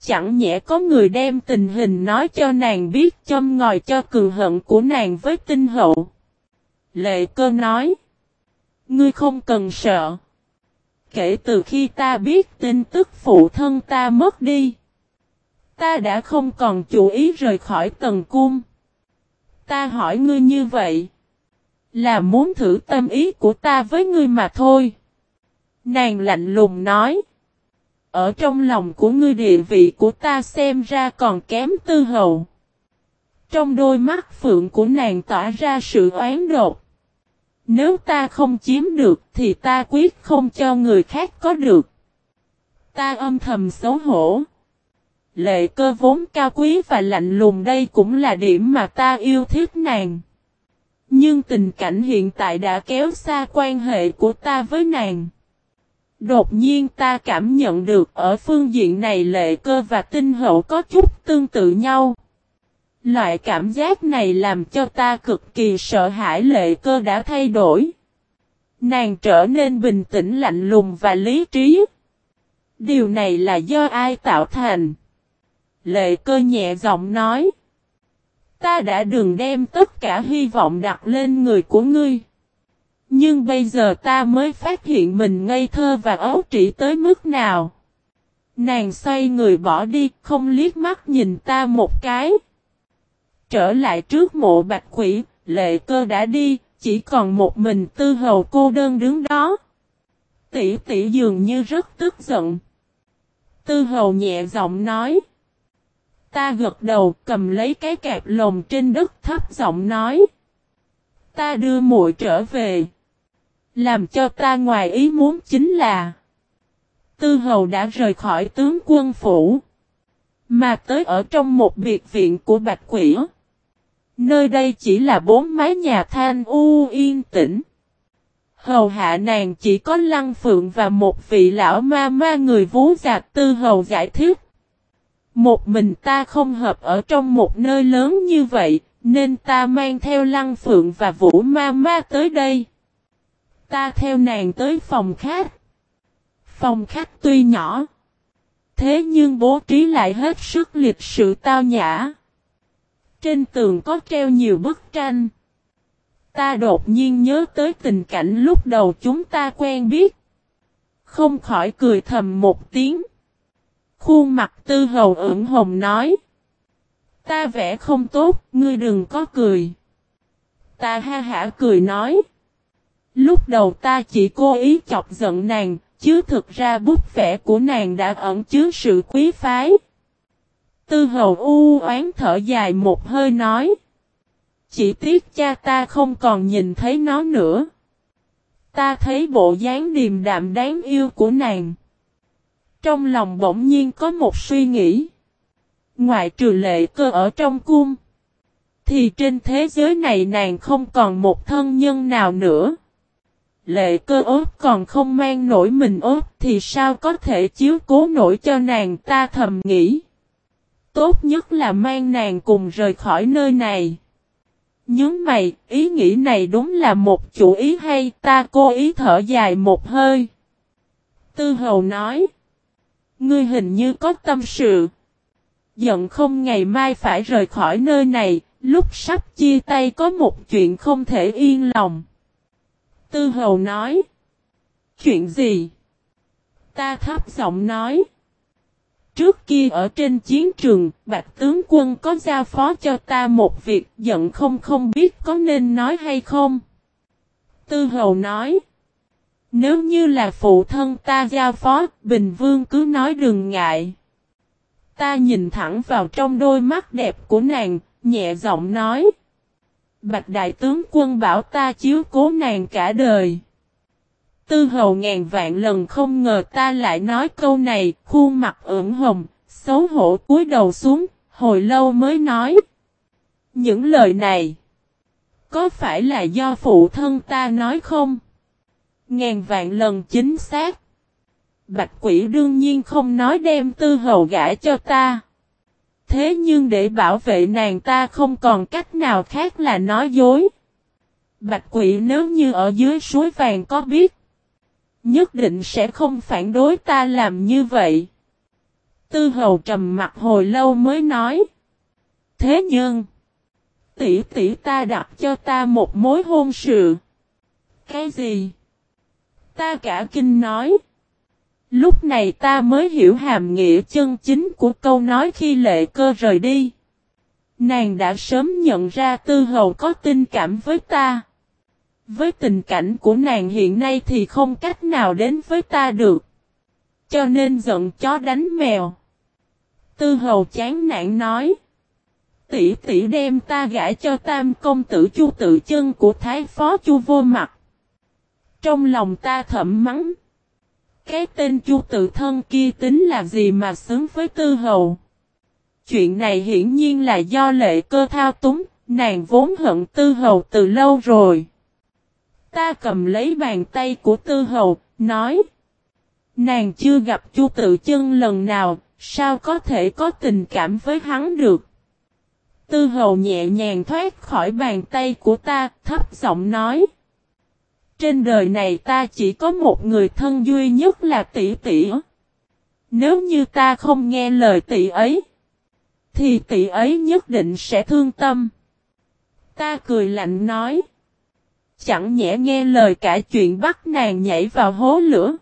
Chẳng nhẽ có người đem tình hình nói cho nàng biết châm ngòi cho cường hận của nàng với tinh hậu. Lệ cơ nói. Ngươi không cần sợ. Kể từ khi ta biết tin tức phụ thân ta mất đi. Ta đã không còn chủ ý rời khỏi tầng cung. Ta hỏi ngươi như vậy. Là muốn thử tâm ý của ta với ngươi mà thôi. Nàng lạnh lùng nói. Ở trong lòng của ngươi địa vị của ta xem ra còn kém tư hậu. Trong đôi mắt phượng của nàng tỏa ra sự oán đột. Nếu ta không chiếm được thì ta quyết không cho người khác có được. Ta âm thầm xấu hổ. Lệ cơ vốn cao quý và lạnh lùng đây cũng là điểm mà ta yêu thích nàng. Nhưng tình cảnh hiện tại đã kéo xa quan hệ của ta với nàng. Đột nhiên ta cảm nhận được ở phương diện này lệ cơ và tinh hậu có chút tương tự nhau. Loại cảm giác này làm cho ta cực kỳ sợ hãi lệ cơ đã thay đổi. Nàng trở nên bình tĩnh lạnh lùng và lý trí. Điều này là do ai tạo thành? Lệ cơ nhẹ giọng nói. Ta đã đừng đem tất cả hy vọng đặt lên người của ngươi. Nhưng bây giờ ta mới phát hiện mình ngây thơ và ấu trĩ tới mức nào. Nàng xoay người bỏ đi, không liếc mắt nhìn ta một cái. Trở lại trước mộ bạch quỷ, lệ cơ đã đi, chỉ còn một mình tư hầu cô đơn đứng đó. Tỷ tỷ dường như rất tức giận. Tư hầu nhẹ giọng nói. Ta gật đầu cầm lấy cái kẹp lồng trên đất thấp giọng nói. Ta đưa muội trở về. Làm cho ta ngoài ý muốn chính là. Tư hầu đã rời khỏi tướng quân phủ. Mà tới ở trong một biệt viện của bạch quỷ. Nơi đây chỉ là bốn mái nhà than u yên tĩnh. Hầu hạ nàng chỉ có lăng phượng và một vị lão ma ma người vú giạc tư hầu giải thích. Một mình ta không hợp ở trong một nơi lớn như vậy, nên ta mang theo lăng phượng và vũ ma ma tới đây. Ta theo nàng tới phòng khách. Phòng khách tuy nhỏ, thế nhưng bố trí lại hết sức lịch sự tao nhã. Trên tường có treo nhiều bức tranh. Ta đột nhiên nhớ tới tình cảnh lúc đầu chúng ta quen biết. Không khỏi cười thầm một tiếng. Khuôn mặt tư hầu ửng hồng nói. Ta vẽ không tốt, ngươi đừng có cười. Ta ha hả cười nói. Lúc đầu ta chỉ cố ý chọc giận nàng, chứ thực ra bút vẽ của nàng đã ẩn chứa sự quý phái. Tư hầu u oán thở dài một hơi nói. Chỉ tiếc cha ta không còn nhìn thấy nó nữa. Ta thấy bộ dáng điềm đạm đáng yêu của nàng. Trong lòng bỗng nhiên có một suy nghĩ. Ngoại trừ lệ cơ ở trong cung. Thì trên thế giới này nàng không còn một thân nhân nào nữa. Lệ cơ ốp còn không mang nổi mình ốp thì sao có thể chiếu cố nổi cho nàng ta thầm nghĩ. Tốt nhất là mang nàng cùng rời khỏi nơi này. Nhưng mày, ý nghĩ này đúng là một chủ ý hay ta cố ý thở dài một hơi. Tư hầu nói. Ngươi hình như có tâm sự. Giận không ngày mai phải rời khỏi nơi này, lúc sắp chia tay có một chuyện không thể yên lòng. Tư hầu nói. Chuyện gì? Ta thấp giọng nói. Trước kia ở trên chiến trường, bạc tướng quân có giao phó cho ta một việc giận không không biết có nên nói hay không. Tư hầu nói. Nếu như là phụ thân ta giao phó, Bình Vương cứ nói đừng ngại. Ta nhìn thẳng vào trong đôi mắt đẹp của nàng, nhẹ giọng nói. Bạch đại tướng quân bảo ta chiếu cố nàng cả đời. Tư hầu ngàn vạn lần không ngờ ta lại nói câu này, khuôn mặt ửng hồng, xấu hổ cúi đầu xuống, hồi lâu mới nói. Những lời này, có phải là do phụ thân ta nói không? Ngàn vạn lần chính xác. Bạch quỷ đương nhiên không nói đem tư hầu gã cho ta. Thế nhưng để bảo vệ nàng ta không còn cách nào khác là nói dối. Bạch quỷ nếu như ở dưới suối vàng có biết. Nhất định sẽ không phản đối ta làm như vậy. Tư hầu trầm mặt hồi lâu mới nói. Thế nhưng. Tỷ tỷ ta đặt cho ta một mối hôn sự. Cái gì? Ta cả kinh nói. Lúc này ta mới hiểu hàm nghĩa chân chính của câu nói khi lệ cơ rời đi. Nàng đã sớm nhận ra tư hầu có tình cảm với ta. Với tình cảnh của nàng hiện nay thì không cách nào đến với ta được. Cho nên giận chó đánh mèo. Tư hầu chán nản nói. Tỷ tỷ đem ta gãi cho tam công tử chu tự chân của thái phó chu vô mặt. Trong lòng ta thẩm mắng. Cái tên chu tự thân kia tính là gì mà xứng với tư hầu. Chuyện này hiển nhiên là do lệ cơ thao túng, nàng vốn hận tư hầu từ lâu rồi. Ta cầm lấy bàn tay của tư hầu, nói. Nàng chưa gặp chu tự chân lần nào, sao có thể có tình cảm với hắn được. Tư hầu nhẹ nhàng thoát khỏi bàn tay của ta, thấp giọng nói. Trên đời này ta chỉ có một người thân duy nhất là tỷ tỷ. Nếu như ta không nghe lời tỷ ấy, thì tỷ ấy nhất định sẽ thương tâm. Ta cười lạnh nói. Chẳng nhẽ nghe lời cả chuyện bắt nàng nhảy vào hố lửa.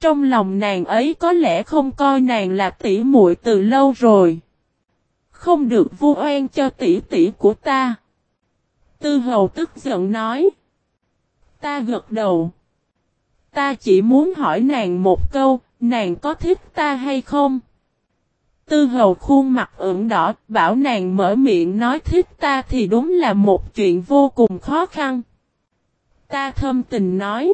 Trong lòng nàng ấy có lẽ không coi nàng là tỷ muội từ lâu rồi. Không được vu oan cho tỷ tỷ của ta. Tư hầu tức giận nói. Ta gật đầu. Ta chỉ muốn hỏi nàng một câu, nàng có thích ta hay không? Tư hầu khuôn mặt ửng đỏ, bảo nàng mở miệng nói thích ta thì đúng là một chuyện vô cùng khó khăn. Ta thâm tình nói.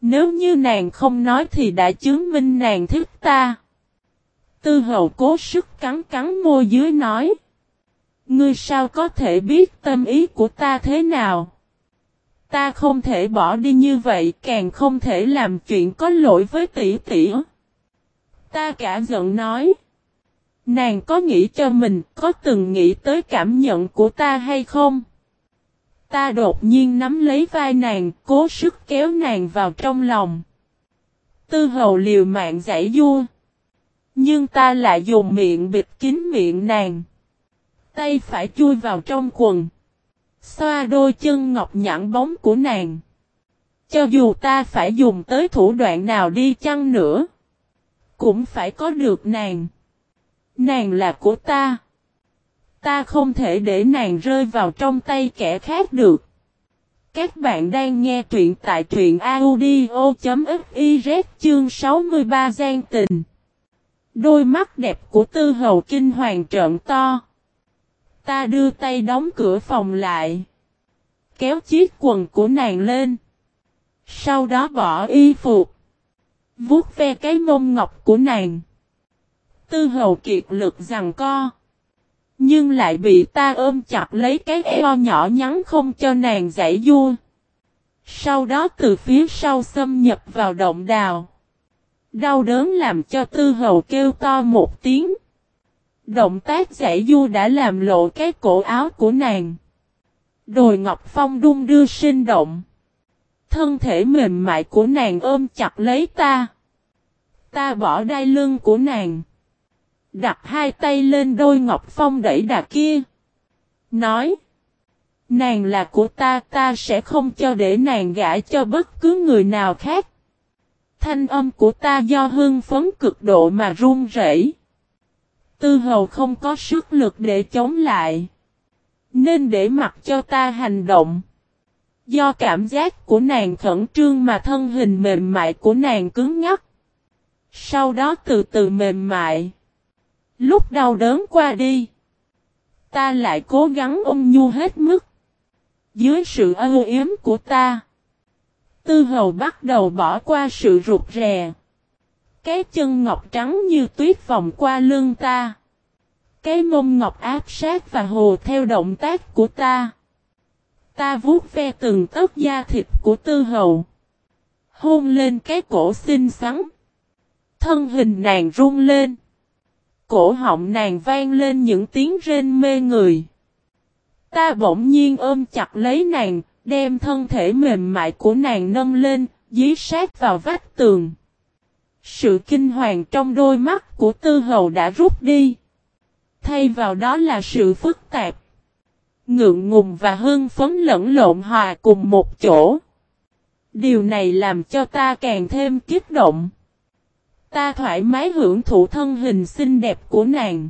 Nếu như nàng không nói thì đã chứng minh nàng thích ta. Tư hầu cố sức cắn cắn môi dưới nói. Ngươi sao có thể biết tâm ý của ta thế nào? Ta không thể bỏ đi như vậy, càng không thể làm chuyện có lỗi với tỷ tỷ. Ta cả giận nói. Nàng có nghĩ cho mình, có từng nghĩ tới cảm nhận của ta hay không? Ta đột nhiên nắm lấy vai nàng, cố sức kéo nàng vào trong lòng. Tư hầu liều mạng giải vua. Nhưng ta lại dùng miệng bịt kín miệng nàng. Tay phải chui vào trong quần. Xoa đôi chân ngọc nhẵn bóng của nàng. Cho dù ta phải dùng tới thủ đoạn nào đi chăng nữa. Cũng phải có được nàng. Nàng là của ta. Ta không thể để nàng rơi vào trong tay kẻ khác được. Các bạn đang nghe truyện tại truyện audio.fiz chương 63 gian tình. Đôi mắt đẹp của tư hầu kinh hoàng trợn to. Ta đưa tay đóng cửa phòng lại. Kéo chiếc quần của nàng lên. Sau đó bỏ y phục. Vuốt ve cái mông ngọc của nàng. Tư hầu kiệt lực rằng co. Nhưng lại bị ta ôm chặt lấy cái eo nhỏ nhắn không cho nàng giải vua. Sau đó từ phía sau xâm nhập vào động đào. Đau đớn làm cho tư hầu kêu to một tiếng. Động tác giải du đã làm lộ cái cổ áo của nàng. Đồi Ngọc Phong đung đưa sinh động. Thân thể mềm mại của nàng ôm chặt lấy ta. Ta bỏ đai lưng của nàng. Đặt hai tay lên đôi Ngọc Phong đẩy đà kia. Nói. Nàng là của ta, ta sẽ không cho để nàng gã cho bất cứ người nào khác. Thanh âm của ta do hưng phấn cực độ mà run rẩy. Tư hầu không có sức lực để chống lại. Nên để mặc cho ta hành động. Do cảm giác của nàng khẩn trương mà thân hình mềm mại của nàng cứng ngắc. Sau đó từ từ mềm mại. Lúc đau đớn qua đi. Ta lại cố gắng ôm nhu hết mức. Dưới sự âu yếm của ta. Tư hầu bắt đầu bỏ qua sự rụt rè. Cái chân ngọc trắng như tuyết vòng qua lưng ta. Cái mông ngọc áp sát và hồ theo động tác của ta. Ta vuốt ve từng tấc da thịt của tư hầu. Hôn lên cái cổ xinh xắn. Thân hình nàng run lên. Cổ họng nàng vang lên những tiếng rên mê người. Ta bỗng nhiên ôm chặt lấy nàng, đem thân thể mềm mại của nàng nâng lên, dí sát vào vách tường. Sự kinh hoàng trong đôi mắt của tư hầu đã rút đi. Thay vào đó là sự phức tạp. Ngượng ngùng và hưng phấn lẫn lộn hòa cùng một chỗ. Điều này làm cho ta càng thêm kích động. Ta thoải mái hưởng thụ thân hình xinh đẹp của nàng.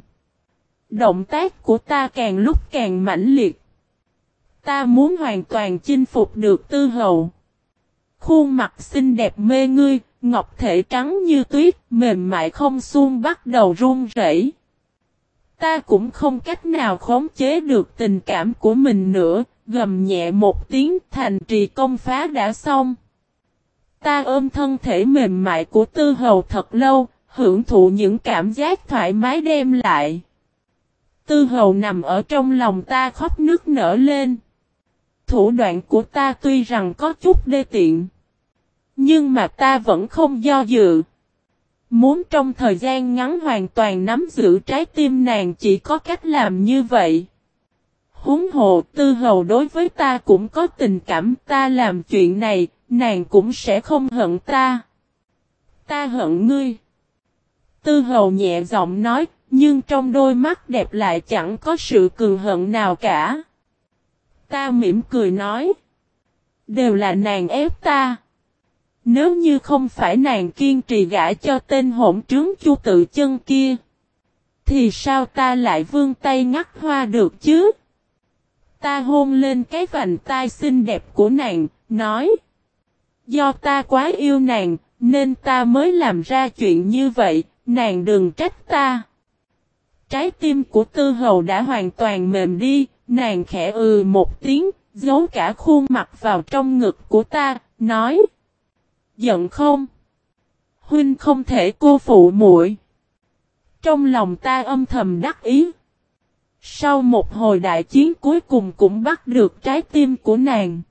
Động tác của ta càng lúc càng mãnh liệt. Ta muốn hoàn toàn chinh phục được tư hầu. Khuôn mặt xinh đẹp mê ngươi, ngọc thể trắng như tuyết, mềm mại không xuông bắt đầu run rẩy. Ta cũng không cách nào khống chế được tình cảm của mình nữa, gầm nhẹ một tiếng thành trì công phá đã xong. Ta ôm thân thể mềm mại của tư hầu thật lâu, hưởng thụ những cảm giác thoải mái đem lại. Tư hầu nằm ở trong lòng ta khóc nước nở lên. Thủ đoạn của ta tuy rằng có chút đê tiện. Nhưng mà ta vẫn không do dự. Muốn trong thời gian ngắn hoàn toàn nắm giữ trái tim nàng chỉ có cách làm như vậy. Húng hồ tư hầu đối với ta cũng có tình cảm ta làm chuyện này, nàng cũng sẽ không hận ta. Ta hận ngươi. Tư hầu nhẹ giọng nói, nhưng trong đôi mắt đẹp lại chẳng có sự cường hận nào cả. Ta mỉm cười nói. Đều là nàng ép ta. Nếu như không phải nàng kiên trì gã cho tên hỗn trướng chu tự chân kia. Thì sao ta lại vương tay ngắt hoa được chứ? Ta hôn lên cái vành tai xinh đẹp của nàng, nói. Do ta quá yêu nàng, nên ta mới làm ra chuyện như vậy, nàng đừng trách ta. Trái tim của tư hầu đã hoàn toàn mềm đi, nàng khẽ ừ một tiếng, giấu cả khuôn mặt vào trong ngực của ta, nói. Giận không? Huynh không thể cô phụ muội. Trong lòng ta âm thầm đắc ý. Sau một hồi đại chiến cuối cùng cũng bắt được trái tim của nàng.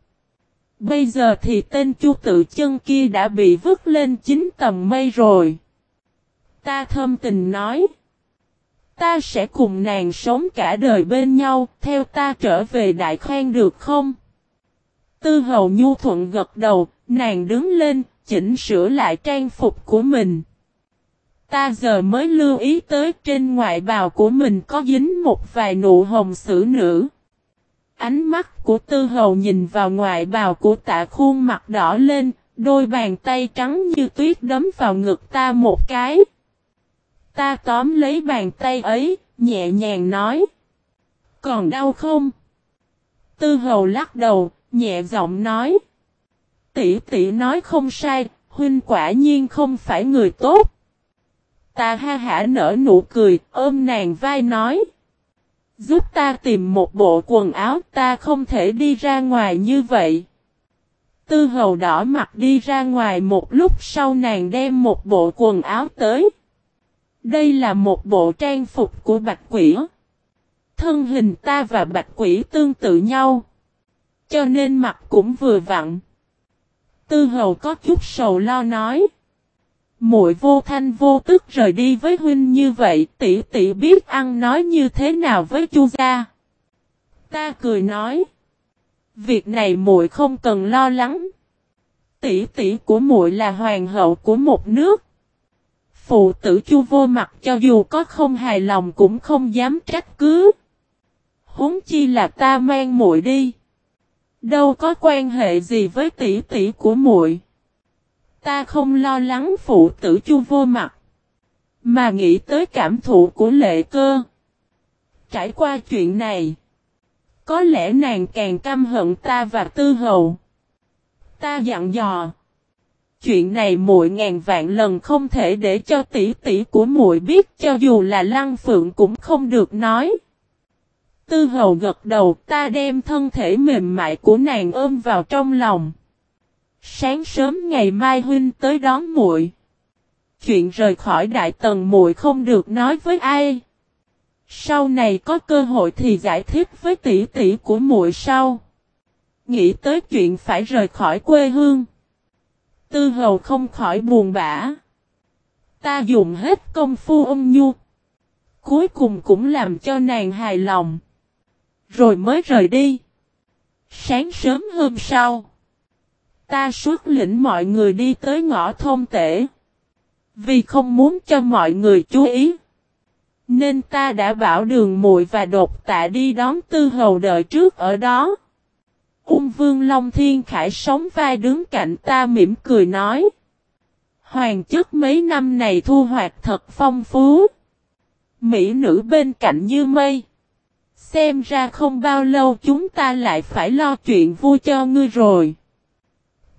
Bây giờ thì tên chu tự chân kia đã bị vứt lên chín tầng mây rồi. Ta thâm tình nói. Ta sẽ cùng nàng sống cả đời bên nhau, theo ta trở về đại khoan được không? Tư hầu nhu thuận gật đầu, nàng đứng lên, chỉnh sửa lại trang phục của mình. Ta giờ mới lưu ý tới trên ngoại bào của mình có dính một vài nụ hồng sử nữ. Ánh mắt của tư hầu nhìn vào ngoại bào của tạ khuôn mặt đỏ lên, đôi bàn tay trắng như tuyết đấm vào ngực ta một cái. Ta tóm lấy bàn tay ấy, nhẹ nhàng nói. Còn đau không? Tư hầu lắc đầu, nhẹ giọng nói. Tỷ tỷ nói không sai, huynh quả nhiên không phải người tốt. Ta ha hả nở nụ cười, ôm nàng vai nói. Giúp ta tìm một bộ quần áo ta không thể đi ra ngoài như vậy. Tư hầu đỏ mặt đi ra ngoài một lúc sau nàng đem một bộ quần áo tới. Đây là một bộ trang phục của bạch quỷ. Thân hình ta và bạch quỷ tương tự nhau. Cho nên mặt cũng vừa vặn. Tư hầu có chút sầu lo nói. Muội vô thanh vô tức rời đi với huynh như vậy, tỷ tỷ biết ăn nói như thế nào với Chu gia. Ta cười nói, việc này muội không cần lo lắng. Tỷ tỷ của muội là hoàng hậu của một nước. Phụ tử Chu vô mặt cho dù có không hài lòng cũng không dám trách cứ. Huống chi là ta mang muội đi. Đâu có quan hệ gì với tỷ tỷ của muội. Ta không lo lắng phụ tử chu vô mặt. Mà nghĩ tới cảm thụ của lệ cơ. Trải qua chuyện này. Có lẽ nàng càng căm hận ta và tư hầu. Ta dặn dò. Chuyện này muội ngàn vạn lần không thể để cho tỷ tỷ của muội biết, cho dù là lăng phượng cũng không được nói. Tư hầu gật đầu, ta đem thân thể mềm mại của nàng ôm vào trong lòng. Sáng sớm ngày mai huynh tới đón muội. Chuyện rời khỏi đại tần muội không được nói với ai. Sau này có cơ hội thì giải thích với tỷ tỷ của muội sau. Nghĩ tới chuyện phải rời khỏi quê hương. Tư hầu không khỏi buồn bã. Ta dùng hết công phu ôm nhu. Cuối cùng cũng làm cho nàng hài lòng. Rồi mới rời đi. Sáng sớm hôm sau. Ta xuất lĩnh mọi người đi tới ngõ thôn tể. Vì không muốn cho mọi người chú ý. Nên ta đã bảo đường muội và đột tạ đi đón tư hầu đợi trước ở đó. Ung vương Long Thiên Khải sống vai đứng cạnh ta mỉm cười nói. Hoàng chức mấy năm này thu hoạch thật phong phú. Mỹ nữ bên cạnh như mây. Xem ra không bao lâu chúng ta lại phải lo chuyện vui cho ngươi rồi.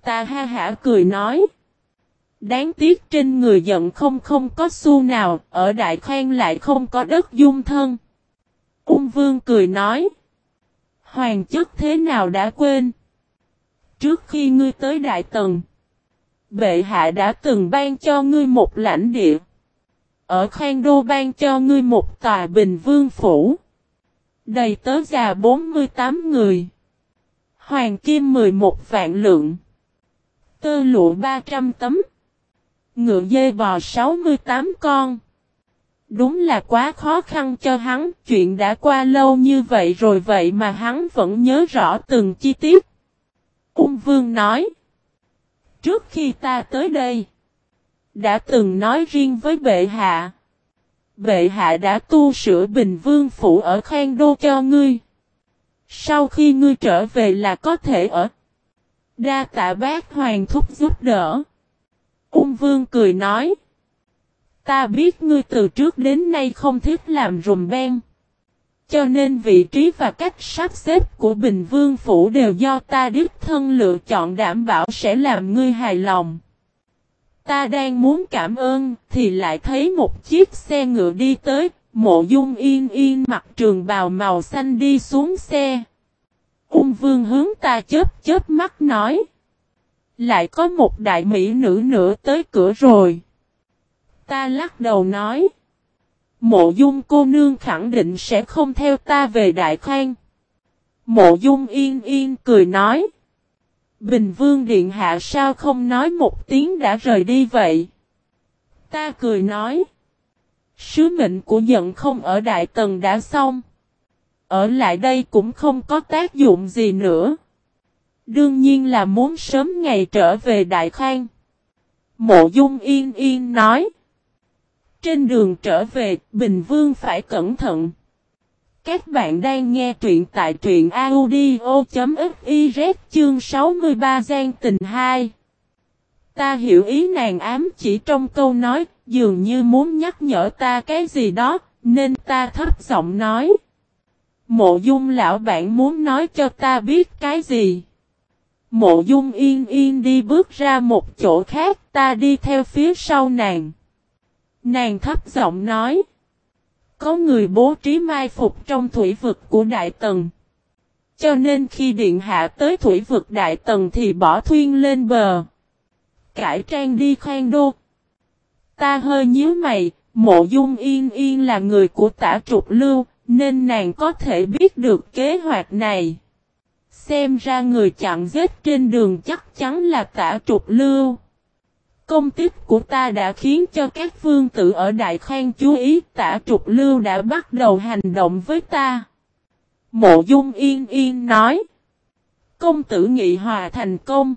Ta ha hả cười nói. Đáng tiếc trên người giận không không có xu nào, ở đại khoan lại không có đất dung thân. Ung vương cười nói. Hoàng chức thế nào đã quên? Trước khi ngươi tới đại tần, bệ hạ đã từng ban cho ngươi một lãnh địa. Ở khoan đô ban cho ngươi một tòa bình vương phủ. Đầy tớ già 48 người. Hoàng kim 11 vạn lượng. Tơ lụa 300 tấm. Ngựa dê bò 68 con. Đúng là quá khó khăn cho hắn, chuyện đã qua lâu như vậy rồi vậy mà hắn vẫn nhớ rõ từng chi tiết. Ung Vương nói. Trước khi ta tới đây, đã từng nói riêng với bệ hạ bệ hạ đã tu sửa bình vương phủ ở Khang Đô cho ngươi. Sau khi ngươi trở về là có thể ở. Đa tạ bác hoàng thúc giúp đỡ. Ung vương cười nói. Ta biết ngươi từ trước đến nay không thích làm rùm beng. Cho nên vị trí và cách sắp xếp của Bình Vương Phủ đều do ta đích thân lựa chọn đảm bảo sẽ làm ngươi hài lòng. Ta đang muốn cảm ơn, thì lại thấy một chiếc xe ngựa đi tới, mộ dung yên yên mặc trường bào màu xanh đi xuống xe. Ung vương hướng ta chớp chớp mắt nói. Lại có một đại mỹ nữ nữa tới cửa rồi. Ta lắc đầu nói. Mộ dung cô nương khẳng định sẽ không theo ta về đại khang. Mộ dung yên yên cười nói. Bình vương điện hạ sao không nói một tiếng đã rời đi vậy? Ta cười nói. Sứ mệnh của giận không ở đại tầng đã xong. Ở lại đây cũng không có tác dụng gì nữa. Đương nhiên là muốn sớm ngày trở về Đại Khang. Mộ Dung Yên Yên nói. Trên đường trở về, Bình Vương phải cẩn thận. Các bạn đang nghe truyện tại truyện audio.fiz chương 63 Giang tình 2. Ta hiểu ý nàng ám chỉ trong câu nói, dường như muốn nhắc nhở ta cái gì đó, nên ta thấp giọng nói. Mộ dung lão bạn muốn nói cho ta biết cái gì? Mộ dung yên yên đi bước ra một chỗ khác, ta đi theo phía sau nàng. Nàng thấp giọng nói. Có người bố trí mai phục trong thủy vực của Đại Tần. Cho nên khi điện hạ tới thủy vực Đại Tần thì bỏ thuyên lên bờ. Cải trang đi khoan đô. Ta hơi nhíu mày, mộ dung yên yên là người của tả trục lưu, nên nàng có thể biết được kế hoạch này. Xem ra người chặn giết trên đường chắc chắn là tả trục lưu. Công tích của ta đã khiến cho các vương tử ở Đại Khang chú ý, tả trục lưu đã bắt đầu hành động với ta. Mộ dung yên yên nói. Công tử nghị hòa thành công.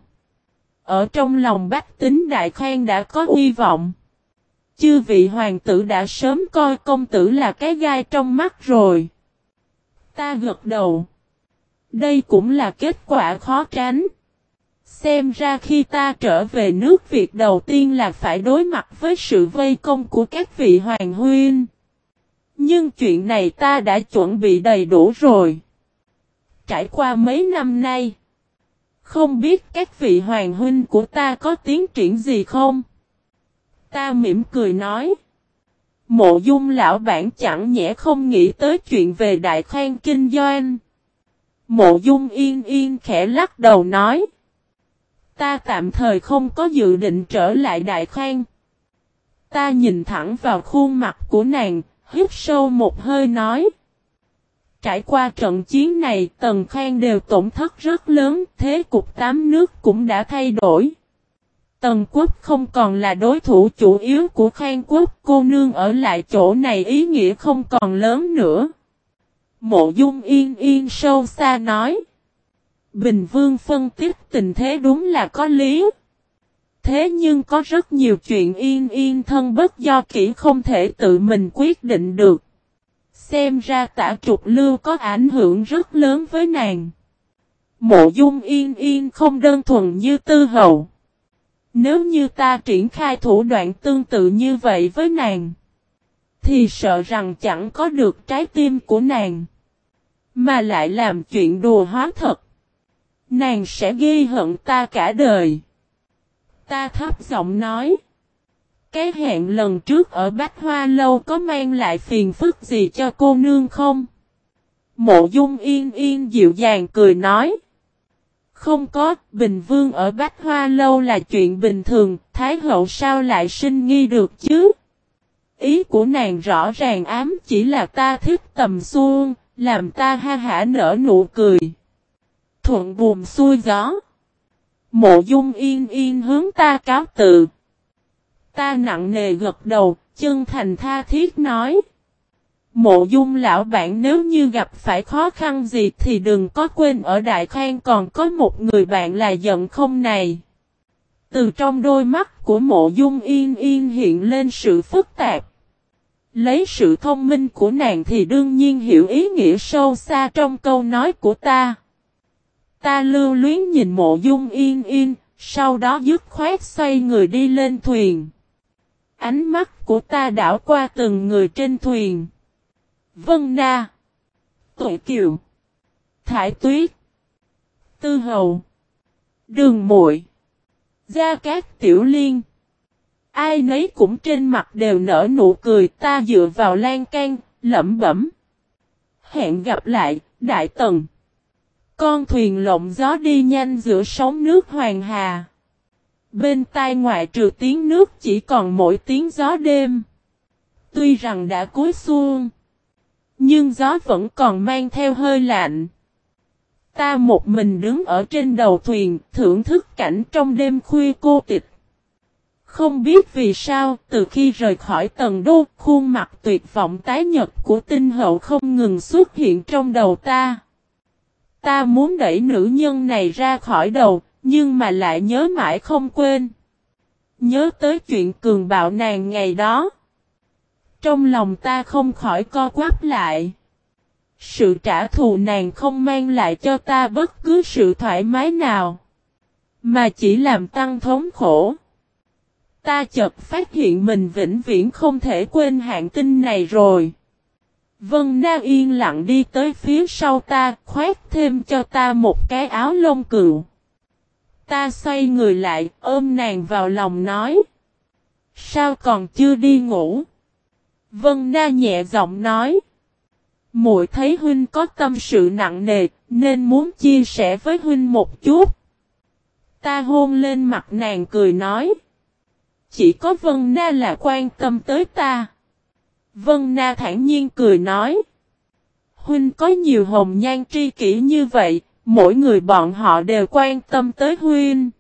Ở trong lòng bách tính Đại Khang đã có hy vọng. Chư vị hoàng tử đã sớm coi công tử là cái gai trong mắt rồi. Ta gật đầu. Đây cũng là kết quả khó tránh. Xem ra khi ta trở về nước việc đầu tiên là phải đối mặt với sự vây công của các vị hoàng huynh. Nhưng chuyện này ta đã chuẩn bị đầy đủ rồi. Trải qua mấy năm nay. Không biết các vị hoàng huynh của ta có tiến triển gì không? Ta mỉm cười nói. Mộ dung lão bản chẳng nhẽ không nghĩ tới chuyện về đại khoan kinh doanh. Mộ dung yên yên khẽ lắc đầu nói. Ta tạm thời không có dự định trở lại đại khoan. Ta nhìn thẳng vào khuôn mặt của nàng, hít sâu một hơi nói. Trải qua trận chiến này, Tần Khang đều tổn thất rất lớn, thế cục tám nước cũng đã thay đổi. Tần quốc không còn là đối thủ chủ yếu của Khang quốc, cô nương ở lại chỗ này ý nghĩa không còn lớn nữa. Mộ dung yên yên sâu xa nói. Bình Vương phân tích tình thế đúng là có lý. Thế nhưng có rất nhiều chuyện yên yên thân bất do kỹ không thể tự mình quyết định được. Xem ra tả trục lưu có ảnh hưởng rất lớn với nàng. Mộ dung yên yên không đơn thuần như tư hậu. Nếu như ta triển khai thủ đoạn tương tự như vậy với nàng, thì sợ rằng chẳng có được trái tim của nàng, mà lại làm chuyện đùa hóa thật. Nàng sẽ ghi hận ta cả đời. Ta thấp giọng nói. Cái hẹn lần trước ở Bách Hoa Lâu có mang lại phiền phức gì cho cô nương không? Mộ dung yên yên dịu dàng cười nói. Không có, Bình Vương ở Bách Hoa Lâu là chuyện bình thường, Thái Hậu sao lại sinh nghi được chứ? Ý của nàng rõ ràng ám chỉ là ta thích tầm xuông, làm ta ha hả nở nụ cười. Thuận buồm xuôi gió. Mộ dung yên yên hướng ta cáo tự. Ta nặng nề gật đầu, chân thành tha thiết nói. Mộ dung lão bạn nếu như gặp phải khó khăn gì thì đừng có quên ở Đại Khang còn có một người bạn là giận không này. Từ trong đôi mắt của mộ dung yên yên hiện lên sự phức tạp. Lấy sự thông minh của nàng thì đương nhiên hiểu ý nghĩa sâu xa trong câu nói của ta. Ta lưu luyến nhìn mộ dung yên yên, sau đó dứt khoát xoay người đi lên thuyền. Ánh mắt của ta đảo qua từng người trên thuyền. Vân Na. Tuệ Kiều. Thải Tuyết. Tư Hầu. Đường Muội. Gia Cát Tiểu Liên. Ai nấy cũng trên mặt đều nở nụ cười ta dựa vào lan can, lẩm bẩm. Hẹn gặp lại, Đại Tần. Con thuyền lộng gió đi nhanh giữa sóng nước Hoàng Hà. Bên tai ngoại trừ tiếng nước chỉ còn mỗi tiếng gió đêm. Tuy rằng đã cuối xuân nhưng gió vẫn còn mang theo hơi lạnh. Ta một mình đứng ở trên đầu thuyền, thưởng thức cảnh trong đêm khuya cô tịch. Không biết vì sao, từ khi rời khỏi tầng đô, khuôn mặt tuyệt vọng tái nhật của tinh hậu không ngừng xuất hiện trong đầu ta. Ta muốn đẩy nữ nhân này ra khỏi đầu, nhưng mà lại nhớ mãi không quên. Nhớ tới chuyện cường bạo nàng ngày đó. Trong lòng ta không khỏi co quắp lại. Sự trả thù nàng không mang lại cho ta bất cứ sự thoải mái nào. Mà chỉ làm tăng thống khổ. Ta chợt phát hiện mình vĩnh viễn không thể quên hạng tinh này rồi. Vân Na yên lặng đi tới phía sau ta, khoét thêm cho ta một cái áo lông cừu. Ta xoay người lại, ôm nàng vào lòng nói. Sao còn chưa đi ngủ? Vân Na nhẹ giọng nói. Muội thấy huynh có tâm sự nặng nề, nên muốn chia sẻ với huynh một chút. Ta hôn lên mặt nàng cười nói. Chỉ có Vân Na là quan tâm tới ta. Vân Na thản nhiên cười nói. Huynh có nhiều hồng nhan tri kỷ như vậy, mỗi người bọn họ đều quan tâm tới Huynh.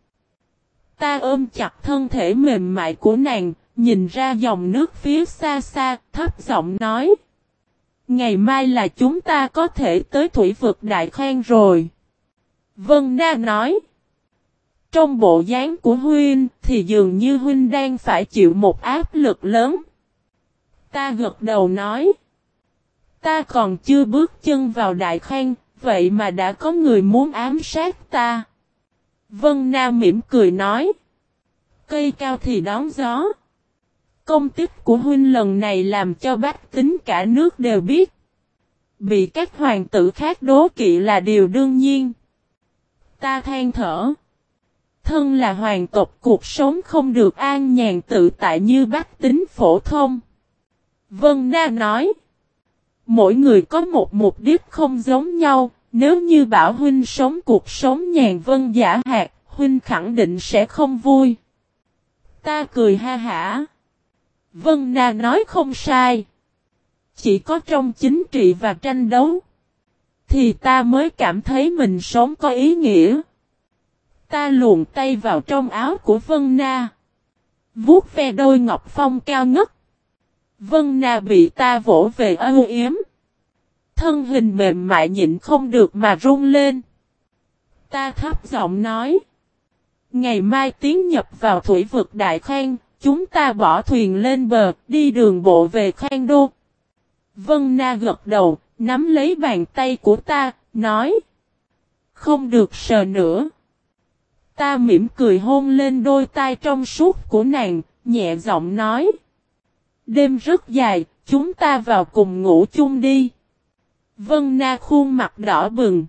Ta ôm chặt thân thể mềm mại của nàng, nhìn ra dòng nước phía xa xa, thấp giọng nói. Ngày mai là chúng ta có thể tới thủy vực Đại khen rồi. Vân Na nói. Trong bộ dáng của Huynh thì dường như Huynh đang phải chịu một áp lực lớn. Ta gật đầu nói. Ta còn chưa bước chân vào Đại Khang, vậy mà đã có người muốn ám sát ta. Vân na mỉm cười nói. Cây cao thì đón gió. Công tích của huynh lần này làm cho bách tính cả nước đều biết. Bị các hoàng tử khác đố kỵ là điều đương nhiên. Ta than thở. Thân là hoàng tộc cuộc sống không được an nhàn tự tại như bách tính phổ thông. Vân Na nói. Mỗi người có một mục đích không giống nhau, nếu như bảo huynh sống cuộc sống nhàn vân giả hạt, huynh khẳng định sẽ không vui. Ta cười ha hả. Vân Na nói không sai. Chỉ có trong chính trị và tranh đấu, thì ta mới cảm thấy mình sống có ý nghĩa. Ta luồn tay vào trong áo của Vân Na. Vuốt ve đôi ngọc phong cao ngất. Vân Na bị ta vỗ về âu yếm. Thân hình mềm mại nhịn không được mà run lên. Ta thấp giọng nói. Ngày mai tiến nhập vào thủy vực Đại Khang, chúng ta bỏ thuyền lên bờ, đi đường bộ về Khang Đô. Vân Na gật đầu, nắm lấy bàn tay của ta, nói. Không được sờ nữa. Ta mỉm cười hôn lên đôi tay trong suốt của nàng, nhẹ giọng nói. Đêm rất dài, chúng ta vào cùng ngủ chung đi. Vân Na khuôn mặt đỏ bừng.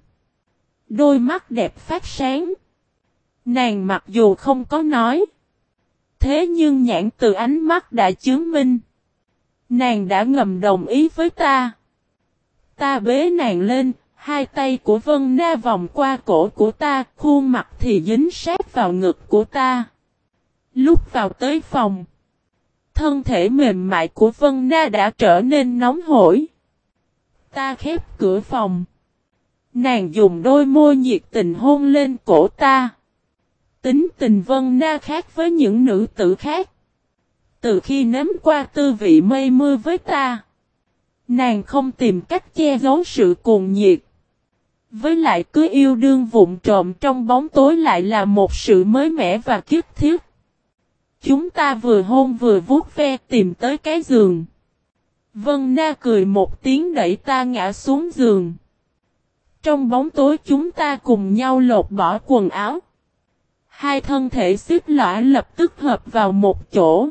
Đôi mắt đẹp phát sáng. Nàng mặc dù không có nói. Thế nhưng nhãn từ ánh mắt đã chứng minh. Nàng đã ngầm đồng ý với ta. Ta bế nàng lên, hai tay của Vân Na vòng qua cổ của ta, khuôn mặt thì dính sát vào ngực của ta. Lúc vào tới phòng, thân thể mềm mại của Vân Na đã trở nên nóng hổi. Ta khép cửa phòng. Nàng dùng đôi môi nhiệt tình hôn lên cổ ta. Tính tình Vân Na khác với những nữ tử khác. Từ khi nếm qua tư vị mây mưa với ta. Nàng không tìm cách che giấu sự cuồng nhiệt. Với lại cứ yêu đương vụn trộm trong bóng tối lại là một sự mới mẻ và kiếp thiết. Chúng ta vừa hôn vừa vuốt ve tìm tới cái giường. Vân Na cười một tiếng đẩy ta ngã xuống giường. Trong bóng tối chúng ta cùng nhau lột bỏ quần áo. Hai thân thể xích lõa lập tức hợp vào một chỗ.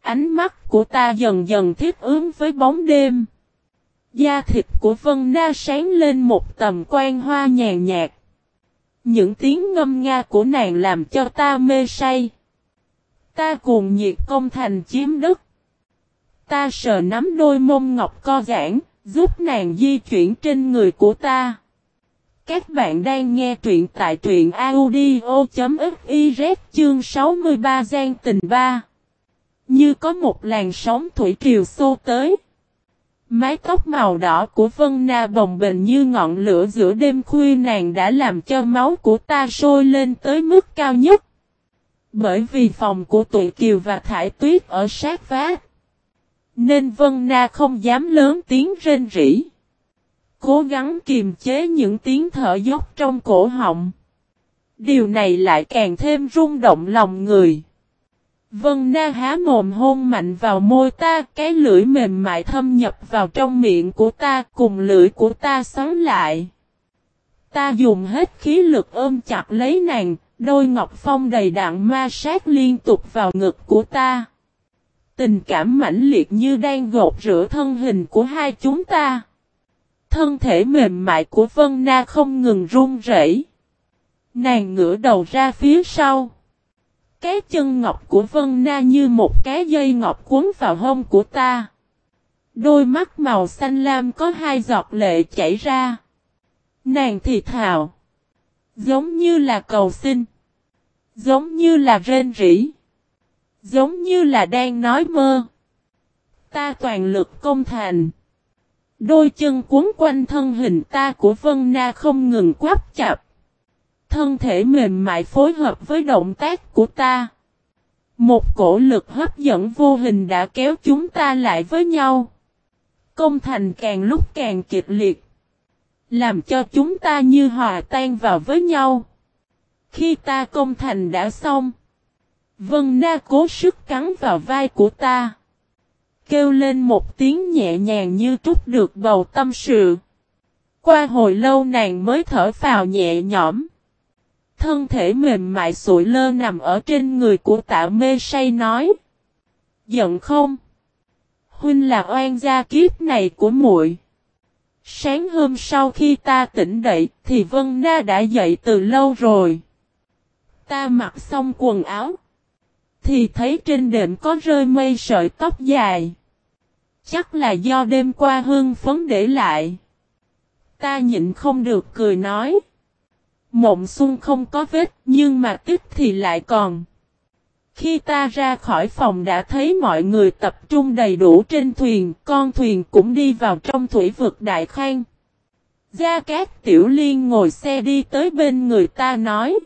Ánh mắt của ta dần dần thiết ứng với bóng đêm. Da thịt của Vân Na sáng lên một tầm quan hoa nhàn nhạt. Những tiếng ngâm nga của nàng làm cho ta mê say. Ta cùng nhiệt công thành chiếm đất. Ta sờ nắm đôi mông ngọc co giãn, giúp nàng di chuyển trên người của ta. Các bạn đang nghe truyện tại truyện audio.fiz chương 63 gian tình ba. Như có một làn sóng thủy triều xô tới. Mái tóc màu đỏ của Vân Na bồng bềnh như ngọn lửa giữa đêm khuya nàng đã làm cho máu của ta sôi lên tới mức cao nhất. Bởi vì phòng của tụi Kiều và Thải Tuyết ở sát vát. Nên Vân Na không dám lớn tiếng rên rỉ. Cố gắng kiềm chế những tiếng thở dốc trong cổ họng. Điều này lại càng thêm rung động lòng người. Vân Na há mồm hôn mạnh vào môi ta, cái lưỡi mềm mại thâm nhập vào trong miệng của ta, cùng lưỡi của ta xoắn lại. Ta dùng hết khí lực ôm chặt lấy nàng, đôi ngọc phong đầy đạn ma sát liên tục vào ngực của ta. Tình cảm mãnh liệt như đang gột rửa thân hình của hai chúng ta. Thân thể mềm mại của Vân Na không ngừng run rẩy. Nàng ngửa đầu ra phía sau. Cái chân ngọc của Vân Na như một cái dây ngọc cuốn vào hông của ta. Đôi mắt màu xanh lam có hai giọt lệ chảy ra. Nàng thì thào. Giống như là cầu xin. Giống như là rên rỉ. Giống như là đang nói mơ. Ta toàn lực công thành. Đôi chân cuốn quanh thân hình ta của Vân Na không ngừng quắp chặt. Thân thể mềm mại phối hợp với động tác của ta. Một cổ lực hấp dẫn vô hình đã kéo chúng ta lại với nhau. Công thành càng lúc càng kịch liệt. Làm cho chúng ta như hòa tan vào với nhau. Khi ta công thành đã xong. Vân Na cố sức cắn vào vai của ta. Kêu lên một tiếng nhẹ nhàng như trút được bầu tâm sự. Qua hồi lâu nàng mới thở phào nhẹ nhõm. Thân thể mềm mại sụi lơ nằm ở trên người của tạ mê say nói. Giận không? Huynh là oan gia kiếp này của muội. Sáng hôm sau khi ta tỉnh dậy, thì Vân Na đã dậy từ lâu rồi. Ta mặc xong quần áo. Thì thấy trên đệm có rơi mây sợi tóc dài. Chắc là do đêm qua hương phấn để lại. Ta nhịn không được cười nói. Mộng xuân không có vết, nhưng mà tích thì lại còn. Khi ta ra khỏi phòng đã thấy mọi người tập trung đầy đủ trên thuyền, con thuyền cũng đi vào trong thủy vực Đại Khang. Gia Cát Tiểu Liên ngồi xe đi tới bên người ta nói.